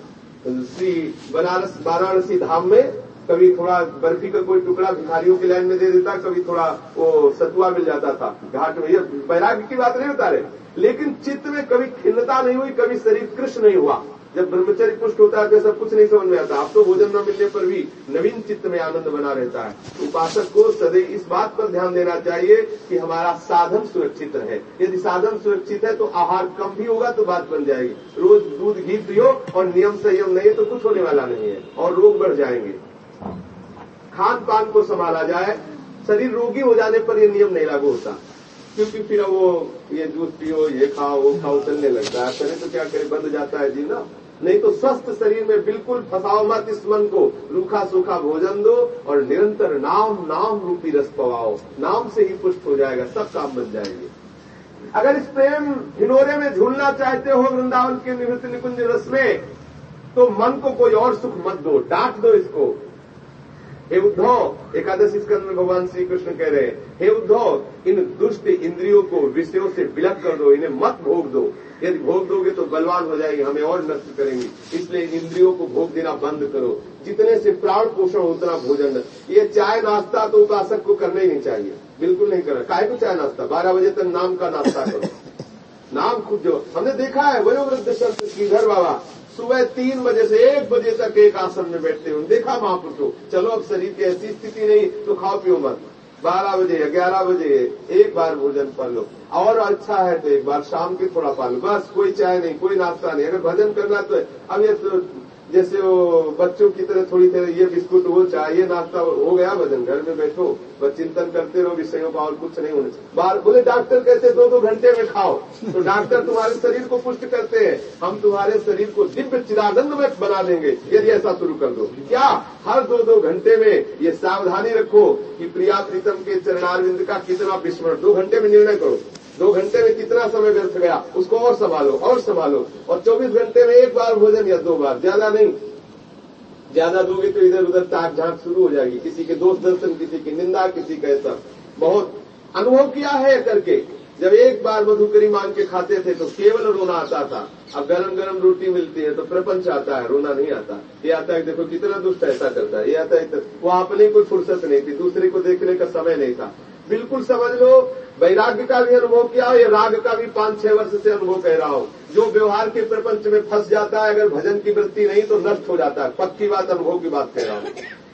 श्री बनारस, वाराणसी धाम में कभी थोड़ा बर्फ़ी का कोई टुकड़ा भिखारियों की लाइन में दे देता, कभी थोड़ा वो सतुआ मिल जाता था। घाट में, ये वैराग्य की बात नहीं बता रहे। लेकिन चित्त में कभी खिन्नता नहीं हुई, कभी शरीर कृष्ण नहीं हुआ। जब ब्रह्मचर्य पुष्ट होता है तो सब कुछ नहीं समझ में आता। आप तो भोजन न मिलने पर भी नवीन चित्त में आनंद बना रहता है। उपासक को सदैव इस बात पर ध्यान देना चाहिए कि हमारा साधन सुरक्षित रहे। यदि साधन सुरक्षित है तो आहार कम भी होगा तो बात बन जाएगी। रोज दूध घी पियो और नियम संयम नहीं है तो कुछ होने वाला नहीं है और रोग बढ़ जाएँगे। खान पान को संभाला जाए। शरीर रोगी हो जाने पर यह नियम नहीं लागू होता। क्योंकि फिर वो ये दूध पियो, ये खाओ, वो खाओ, चलने लगता है। करे तो क्या करे? बंद जाता है जी ना। नहीं तो स्वस्थ शरीर में बिल्कुल फंसाओ मत इस मन को। रूखा सूखा भोजन दो और निरंतर नाम नाम रूपी रस पवाओ। नाम से ही पुष्ट हो जाएगा, सब काम बन जाएँगे। अगर इस प्रेम भिनोरे में झूलना चाहते हो वृंदावन के निवृत्त निकुंज रस में तो मन को कोई और सुख मत दो, डांट दो इसको। हे उद्धव एकादशी स्कंद में भगवान श्री कृष्ण कह रहे हैं। हे उद्धव, इन दुष्ट इंद्रियों को, विषयों से विलक कर दो, इन्हें मत भोग दो। यदि भोग दोगे तो बलवान हो जाएगी, हमें और नष्ट करेंगे। इसलिए इंद्रियों को भोग देना बंद करो। जितने से प्राण पोषण उतना भोजन ये चाय नाश्ता तो उपासक को करना ही नहीं चाहिए। बिल्कुल नहीं करना। काय को चाय नाश्ता? बारह बजे तक नाम का नाश्ता करो। नाम खुद जो, हमने देखा है वयो वृद्ध संत श्रीधर बाबा। सुबह तीन बजे से एक बजे तक एक आसन में बैठते हुए देखा महापुरुषों, चलो अब शरीर की ऐसी स्थिति नहीं तो खाओ पियो मत। बारह बजे ग्यारह बजे एक बार भोजन पा लो। और अच्छा है तो एक बार शाम के थोड़ा पा लो। बस, कोई चाय नहीं, कोई नाश्ता नहीं। अगर भजन करना तो अब ये तो जैसे वो बच्चों की तरह थोड़ी तरह ये बिस्कुट, वो चाहिए नाश्ता हो गया भजन घर में बैठो, बस चिंतन करते रहो, विषयों का और कुछ नहीं होने चाहिए। बाहर बोले, डॉक्टर कहते दो दो घंटे में खाओ? तो डॉक्टर तुम्हारे शरीर को पुष्ट करते हैं। हम तुम्हारे शरीर को दिव्य चिरानंद में बना देंगे, यदि ऐसा शुरू कर दो। क्या? हर दो दो घंटे में ये सावधानी रखो कि प्रिया प्रीतम के चरणारविंद का कितना विस्मरण। दो घंटे में निर्णय करो। दो घंटे में कितना समय व्यर्थ गया? उसको और संभालो और संभालो। और 24 घंटे में एक बार भोजन या दो बार, ज़्यादा नहीं। ज़्यादा दोगे तो इधर उधर ताक झाँक शुरू हो जाएगी। किसी के दोस्त दर्शन, किसी की निंदा, किसी का ऐसा। बहुत अनुभव किया है करके। जब एक बार मधुकरी मांग के खाते थे तो केवल रोना आता था। अब गरम गरम रोटी मिलती है तो प्रपंच आता है, रोना नहीं आता। ये आता है, देखो कितना दुष्ट ऐसा करता है। ये आता है वो अपने कोई फुर्सत नहीं थी, दूसरे को देखने का समय नहीं था। बिल्कुल समझ लो। वैराग्य का भी अनुभव किया हो या राग का भी पाँच छह वर्ष से अनुभव कह रहा हूँ। जो व्यवहार के प्रपंच में फंस जाता है, अगर भजन की वृत्ति नहीं तो नष्ट हो जाता है। पक्की बात, अनुभव की बात कह रहा हूँ।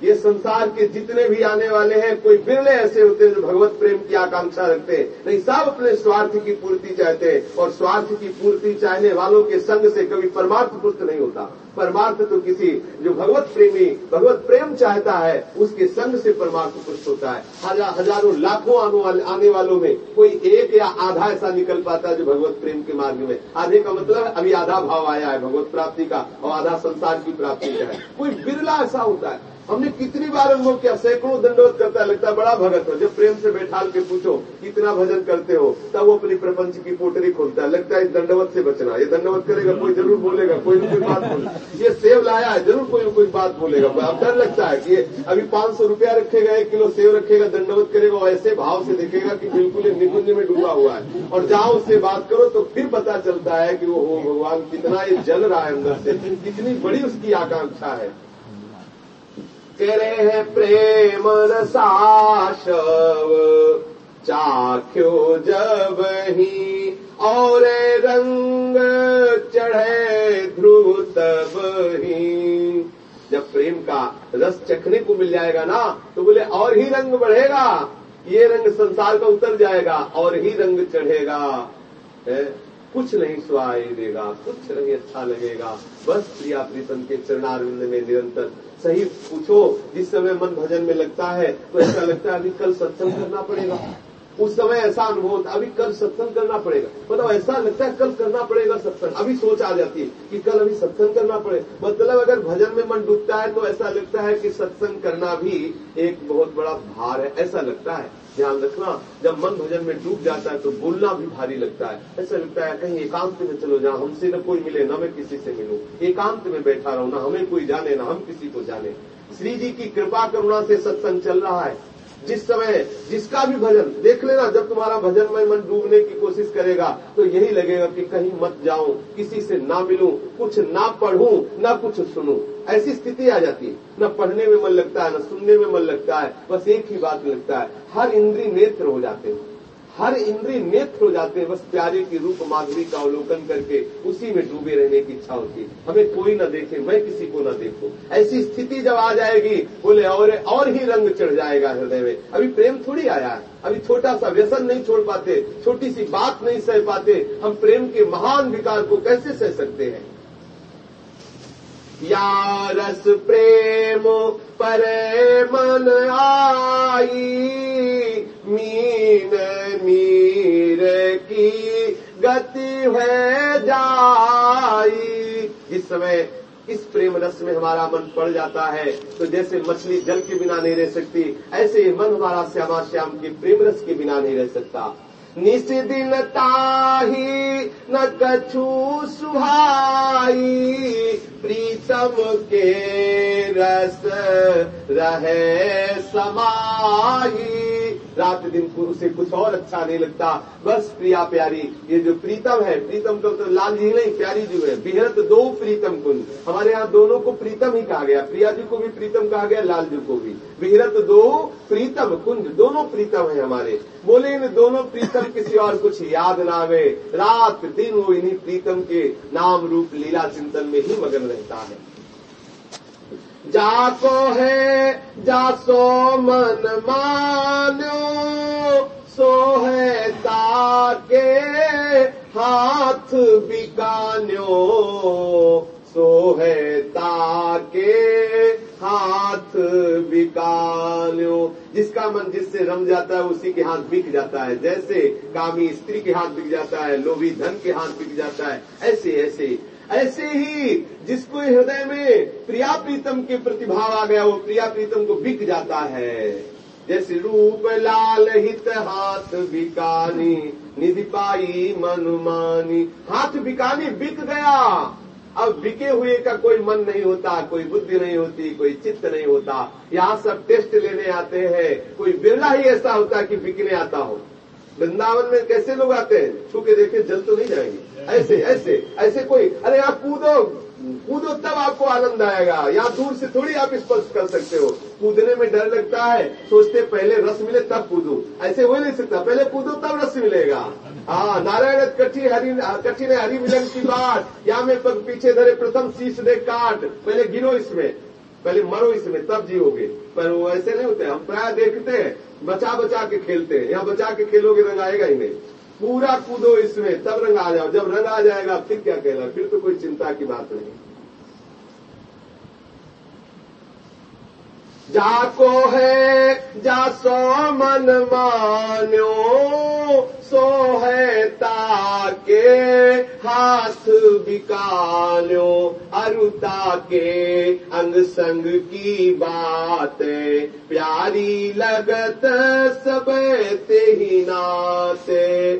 ये संसार के जितने भी आने वाले हैं, कोई बिरले ऐसे होते हैं जो भगवत प्रेम की आकांक्षा रखते हैं। नहीं, सब अपने स्वार्थ की पूर्ति चाहते हैं और स्वार्थ की पूर्ति चाहने वालों के संग से कभी परमार्थ पुष्ट नहीं होता। परमार्थ तो किसी, जो भगवत प्रेमी, भगवत प्रेम चाहता है, उसके संग से परमार्थ पुष्ट होता है। हज़ार हज़ारों, लाखों आने वालों में कोई एक या आधा ऐसा निकल पाता है जो भगवत प्रेम के मार्ग में। आधे का मतलब अभी आधा भाव आया है, भगवत प्राप्ति का, और आधा संसार की प्राप्ति का है। कोई बिरला ऐसा होता है। हमने कितनी बार अनुभव किया? सैकड़ों दंडवत करता है, लगता बड़ा भगत हो। जब प्रेम से बैठाल के पूछो, कितना भजन करते हो, तब वो अपनी प्रपंच की पोटरी खोलता है। लगता है इस दंडवत से बचना ये दंडवत करेगा, कोई ज़रूर बोलेगा, कोई ना कोई बात बोले। ये सेव लाया है, ज़रूर कोई ना कोई बात बोलेगा। अब डर लगता है कि अभी पाँच सौ रुपया रखेगा, एक किलो सेव रखेगा, दंडवत करेगा और ऐसे भाव से देखेगा कि बिल्कुल निकुंज में डूबा हुआ है। और जहाँ उससे बात करो तो फिर पता चलता है कि वो भगवान, कितना ये जल रहा है अंदर से, कितनी बड़ी उसकी आकांक्षा है। है प्रेम रसाशव चाख्यो जब ही और रंग चढ़े ध्रुव तब ही जब प्रेम का रस चखने को मिल जाएगा ना तो बोले, और ही रंग बढ़ेगा, ये रंग संसार का उतर जाएगा, और ही रंग चढ़ेगा? कुछ नहीं सुहाई देगा, कुछ नहीं अच्छा लगेगा। बस प्रिया प्रीतम के चरणारविंद में निरंतर सही पूछो, जिस समय मन भजन में लगता है तो ऐसा लगता है अभी कल सत्संग करना पड़ेगा। उस समय ऐसा अनुभव होता अभी कल सत्संग करना पड़ेगा। मतलब ऐसा लगता है कल करना पड़ेगा सत्संग। अभी सोच आ जाती है कि कल अभी सत्संग करना पड़ेगा मतलब अगर भजन में मन डूबता है तो ऐसा लगता है कि सत्संग करना भी एक बहुत बड़ा भार है। ऐसा लगता है। ध्यान रखना। जब मन भजन में डूब जाता है तो बोलना भी भारी लगता है। ऐसा लगता है कहीं एकांत में चलो जहाँ हमसे न कोई मिले, न मैं किसी से मिलूं। एकांत में बैठा रहूँ, ना हमें कोई जाने, ना हम किसी को जाने। श्री जी की कृपा करुणा से सत्संग चल रहा है। जिस समय जिसका भी भजन, देख लेना जब तुम्हारा भजन में मन डूबने की कोशिश करेगा तो यही लगेगा कि कहीं मत जाऊँ, किसी से ना मिलूं, कुछ ना पढ़ूं, ना कुछ सुनूं। ऐसी स्थिति आ जाती है। न पढ़ने में मन लगता है, न सुनने में मन लगता है, बस एक ही बात लगता है, हर इंद्री नेत्र हो जाते हैं। हर इंद्री नेत्र हो जाते हैं, बस प्यारे की रूप माधुरी का अवलोकन करके उसी में डूबे रहने की इच्छा होती है। हमें कोई न देखे, मैं किसी को न देखूँ। ऐसी स्थिति जब आ जाएगी, बोले, और और ही रंग चढ़ जाएगा हृदय में। अभी प्रेम थोड़ी आया है। अभी छोटा सा व्यसन नहीं छोड़ पाते, छोटी सी बात नहीं सह पाते। हम प्रेम के महान विकार को कैसे सह सकते हैं? या रस प्रेम पर मन आई, मीन मीर की गति है जाई। इस समय, इस प्रेम रस में हमारा मन पड़ जाता है। तो जैसे मछली जल के बिना नहीं रह सकती, ऐसे मन हमारा श्यामा श्याम के प्रेम रस के बिना नहीं रह सकता। निस दिन ताही न कछु सुहाई, प्रीतम के रस रहे समाई रात दिन उसे कुछ और अच्छा नहीं लगता। बस प्रिया प्यारी, ये जो प्रीतम है, प्रीतम का तो लाल जी नहीं, प्यारी जी है। बिहरत दो प्रीतम कुंज हमारे यहाँ दोनों को प्रीतम ही कहा गया। प्रिया जी को भी प्रीतम कहा गया, लाल जी को भी। बिहरत दो प्रीतम कुंज, दोनों प्रीतम है हमारे। बोले इन दोनों प्रीतम किसी और कुछ याद ना आवे। रात दिन वो इन्हीं प्रीतम के नाम रूप लीला चिंतन में ही मगन रहता है। जाको है जासो मन मान्यो सो है ताके हाथ बिकान्यो, सो है ताके हाथ बिकान्यो जिसका मन जिससे रम जाता है, उसी के हाथ बिक जाता है। जैसे कामी स्त्री के हाथ बिक जाता है, लोभी धन के हाथ बिक जाता है। ऐसे ऐसे ऐसे ही जिसको हृदय में प्रिया प्रीतम के प्रतिभाव आ गया, वो प्रिया प्रीतम को बिक जाता है। जैसे रूप लाल हित हाथ बिकानी, निधि पाई मनुमानी हाथ बिकानी बिक गया। अब बिके हुए का कोई मन नहीं होता, कोई बुद्धि नहीं होती, कोई चित्त नहीं होता। यहाँ सब टेस्ट लेने आते हैं। कोई बिरला ही ऐसा होता कि बिकने आता हो। वृंदावन में कैसे लोग आते हैं? छू के देखे जल तो नहीं जाएँगे। ऐसे ऐसे ऐसे कोई, अरे आप कूदो। कूदो तब आपको आनंद आएगा। यहाँ दूर से थोड़ी आप स्पर्श कर सकते हो। कूदने में डर लगता है। सोचते पहले रस मिले तब कूदू। ऐसे हो नहीं सकता। पहले कूदो तब रस मिलेगा। हाँ नारायण कठी हरी, कठी ने हरी मिलन की बात। यहाँ में पग पीछे धरे प्रथम शीश दे काट। पहले गिरो इसमें। पहले मरो इसमें, तब जियोगे। पर वो ऐसे नहीं होते। हम प्राय देखते हैं। बचा बचा के खेलते हैं। यहाँ बचा के खेलोगे रंग आएगा ही नहीं। पूरा कूदो इसमें, तब रंग आ जाओ। जब रंग आ जाएगा फिर क्या कहला फिर तो कोई चिंता की बात नहीं। जाको है जा सो मन मान्यो, सो है ताके हाथ बिकान्यो। अरुता के अंग संग की बात, प्यारी लगत सब ते ही नाते।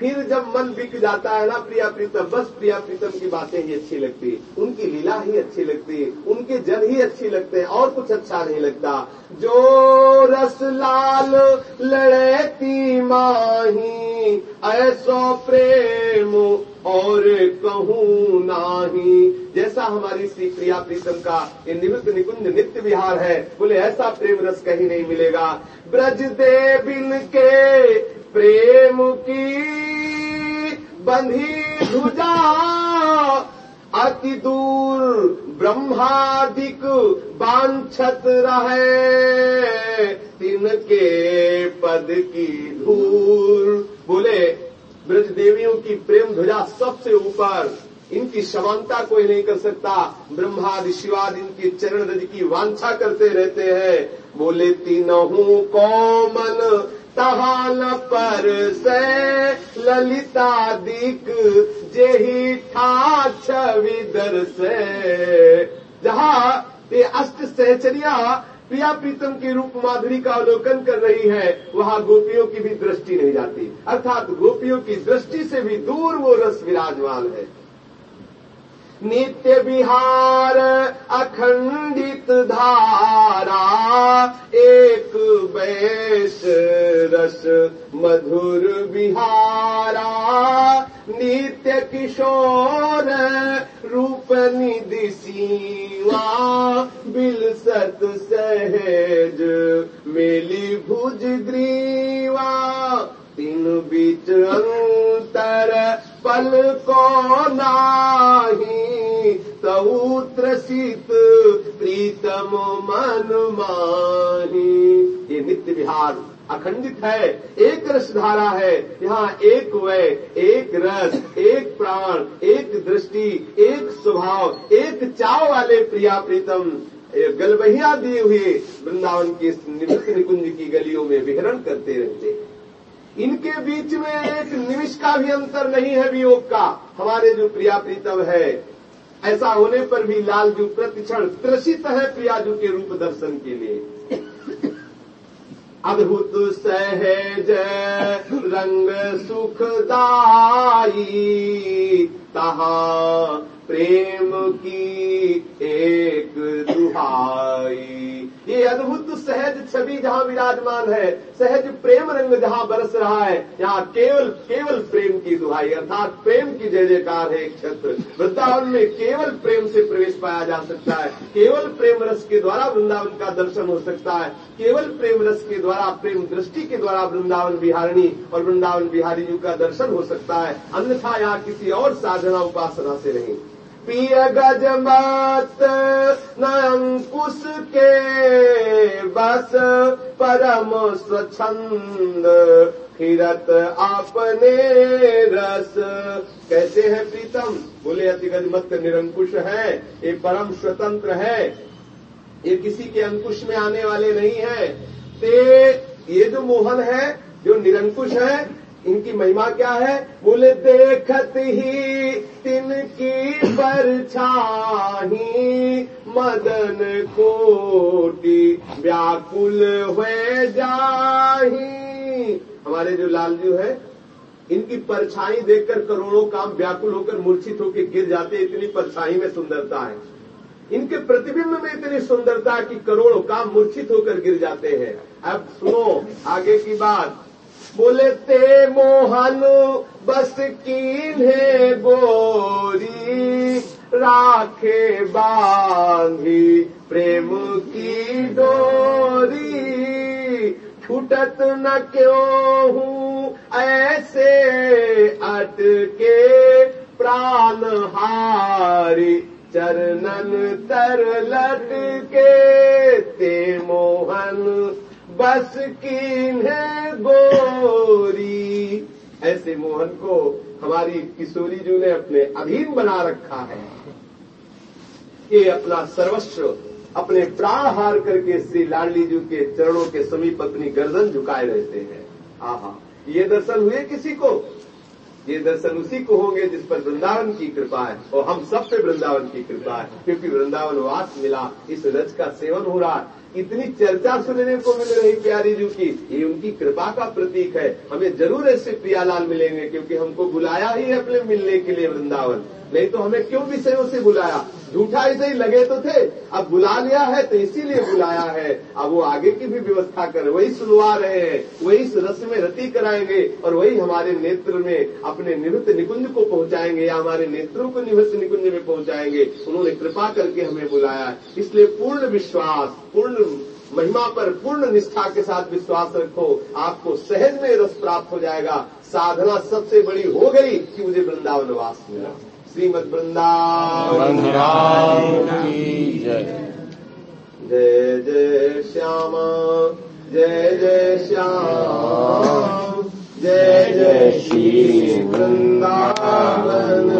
फिर जब मन बिक जाता है ना प्रिया प्रीतम, बस प्रिया प्रीतम की बातें ही अच्छी लगती उनकी लीला ही अच्छी लगती उनके जन ही अच्छी लगते हैं। और कुछ अच्छा नहीं लगता। जो रस लाल लड़ेती माही, ऐसो प्रेम और कहूँ नाही। जैसा हमारी श्री प्रिया प्रीतम का ये निवृत्त निकुंज नित्य विहार है, बोले, ऐसा प्रेम रस कहीं नहीं मिलेगा। ब्रज देविन के प्रेम की बंधी धुजा अति दूर ब्रह्मादिक बांछत रहे तिनके पद की धूल। बोले ब्रज देवियों की प्रेम ध्वजा सबसे ऊपर, इनकी समानता कोई नहीं कर सकता। ब्रह्मादि शिवादि इनकी चरण रज की वांछा करते रहते हैं। बोले, तीनों को मन तहान पर से ललिता दिक जेही ठा छवि दर से। जहाँ ये अष्ट सहचरिया प्रिया प्रीतम के रूप माधुरी का अवलोकन कर रही है, वहाँ गोपियों की भी दृष्टि नहीं जाती। अर्थात गोपियों की दृष्टि से भी दूर वो रस विराजमान है। नित्य विहार अखंडित धारा एक बैस रस मधुर विहारा। नित्य किशोर रूप निधि सीवा बिलसत सहज मेली भुज ग्रीवा तीन बीच अंतर पल को नाही तऊ त्रसित प्रीतम मन माही। ये नित्य विहार अखंडित है, एक रस धारा है, यहाँ एक वय एक रस, एक प्राण, एक दृष्टि, एक स्वभाव, एक चाव वाले प्रिया प्रीतम। गलबहिया दिए हुए वृंदावन के निवृत्त निकुंज की गलियों में विहरण करते रहते हैं। इनके बीच में एक निमिष का भी अंतर नहीं है वियोग का। हमारे जो प्रिया प्रीतम है, ऐसा होने पर भी लालजू प्रतिक्षण त्रसित है प्रियाजू के रूप दर्शन के लिए। अद्भुत सहज रंग सुखदाई तहा प्रेम की एक दुहाई। ये अद्भुत सहज छवि जहाँ विराजमान है, सहज प्रेम रंग जहाँ बरस रहा है, यहाँ केवल केवल प्रेम की दुहाई, अर्थात प्रेम की जय जयकार है एक क्षेत्र वृंदावन में केवल प्रेम से प्रवेश पाया जा सकता है। केवल प्रेम रस के द्वारा वृंदावन का दर्शन हो सकता है। केवल प्रेम रस के द्वारा, प्रेम दृष्टि के द्वारा वृंदावन बिहारिणी और वृंदावन बिहारी जी का दर्शन हो सकता है। अन्यथा यहाँ किसी और साधना उपासना से नहीं पिय गजमत न अंकुश के बस परम स्वच्छंद। फिरत आपने रस। कैसे है प्रीतम, बोले, अति गजमत निरंकुश है, ये परम स्वतंत्र है। ये किसी के अंकुश में आने वाले नहीं है। ते, ये जो मोहन है, जो निरंकुश है इनकी महिमा क्या है? बोले, देखत ही तिनकी परछाही मदन कोटि व्याकुल हुए जाही। हमारे जो लालजू है, इनकी परछाई देखकर करोड़ों काम व्याकुल होकर मूर्छित होकर गिर जाते इतनी परछाई में सुंदरता है। इनके प्रतिबिंब में इतनी सुंदरता कि करोड़ों काम मूर्छित होकर गिर जाते हैं। अब सुनो, आगे की बात। बोले ते मोहन, बस कीन्हे गोरी राखे बांधी प्रेम की डोरी। छूटत न क्यों हूँ ऐसे अटके प्राण हारी। चरणन तर लटके ते मोहन बस कीन्हे गोरी। ऐसे मोहन को हमारी किशोरी जी ने अपने अधीन बना रखा है। ये अपना सर्वस्व, अपने प्राण हार करके श्री लाडली जी के चरणों के समीप अपनी गर्दन झुकाए रहते हैं। आहा, ये दर्शन हुए किसी को? ये दर्शन उसी को होंगे जिस पर वृंदावन की कृपा है, और हम सब पे वृंदावन की कृपा है, क्योंकि वृंदावन वास मिला, इस रज का सेवन हो रहा है। इतनी चर्चा सुनने को मिल रही प्यारी जी की। ये उनकी कृपा का प्रतीक है। हमें ज़रूर ऐसे प्रियालाल मिलेंगे, क्योंकि हमको बुलाया ही है अपने मिलने के लिए वृंदावन। नहीं तो हमें क्यों विषयों से बुलाया? झूठा ऐसे ही लगे तो थे। अब बुला लिया है तो इसीलिए बुलाया है। अब वो आगे की भी व्यवस्था कर। वही सुनवा रहे हैं। वही रस में रति कराएँगे और वही हमारे नेत्र में अपने निवृत्त निकुंज को पहुंचाएँगे या हमारे नेत्रों को निवृत्त निकुंज में पहुंचाएँगे। उन्होंने कृपा करके हमें बुलाया इसलिए पूर्ण विश्वास, पूर्ण महिमा पर पूर्ण निष्ठा के साथ विश्वास रखो। आपको सहज में रस प्राप्त हो जाएगा। साधना सबसे बड़ी हो गई कि मुझे वृंदावन वास मिला। श्रीमद वृंदावन की जय जय जय श्यामा जय जय श्याम जय जय श्री वृंदावन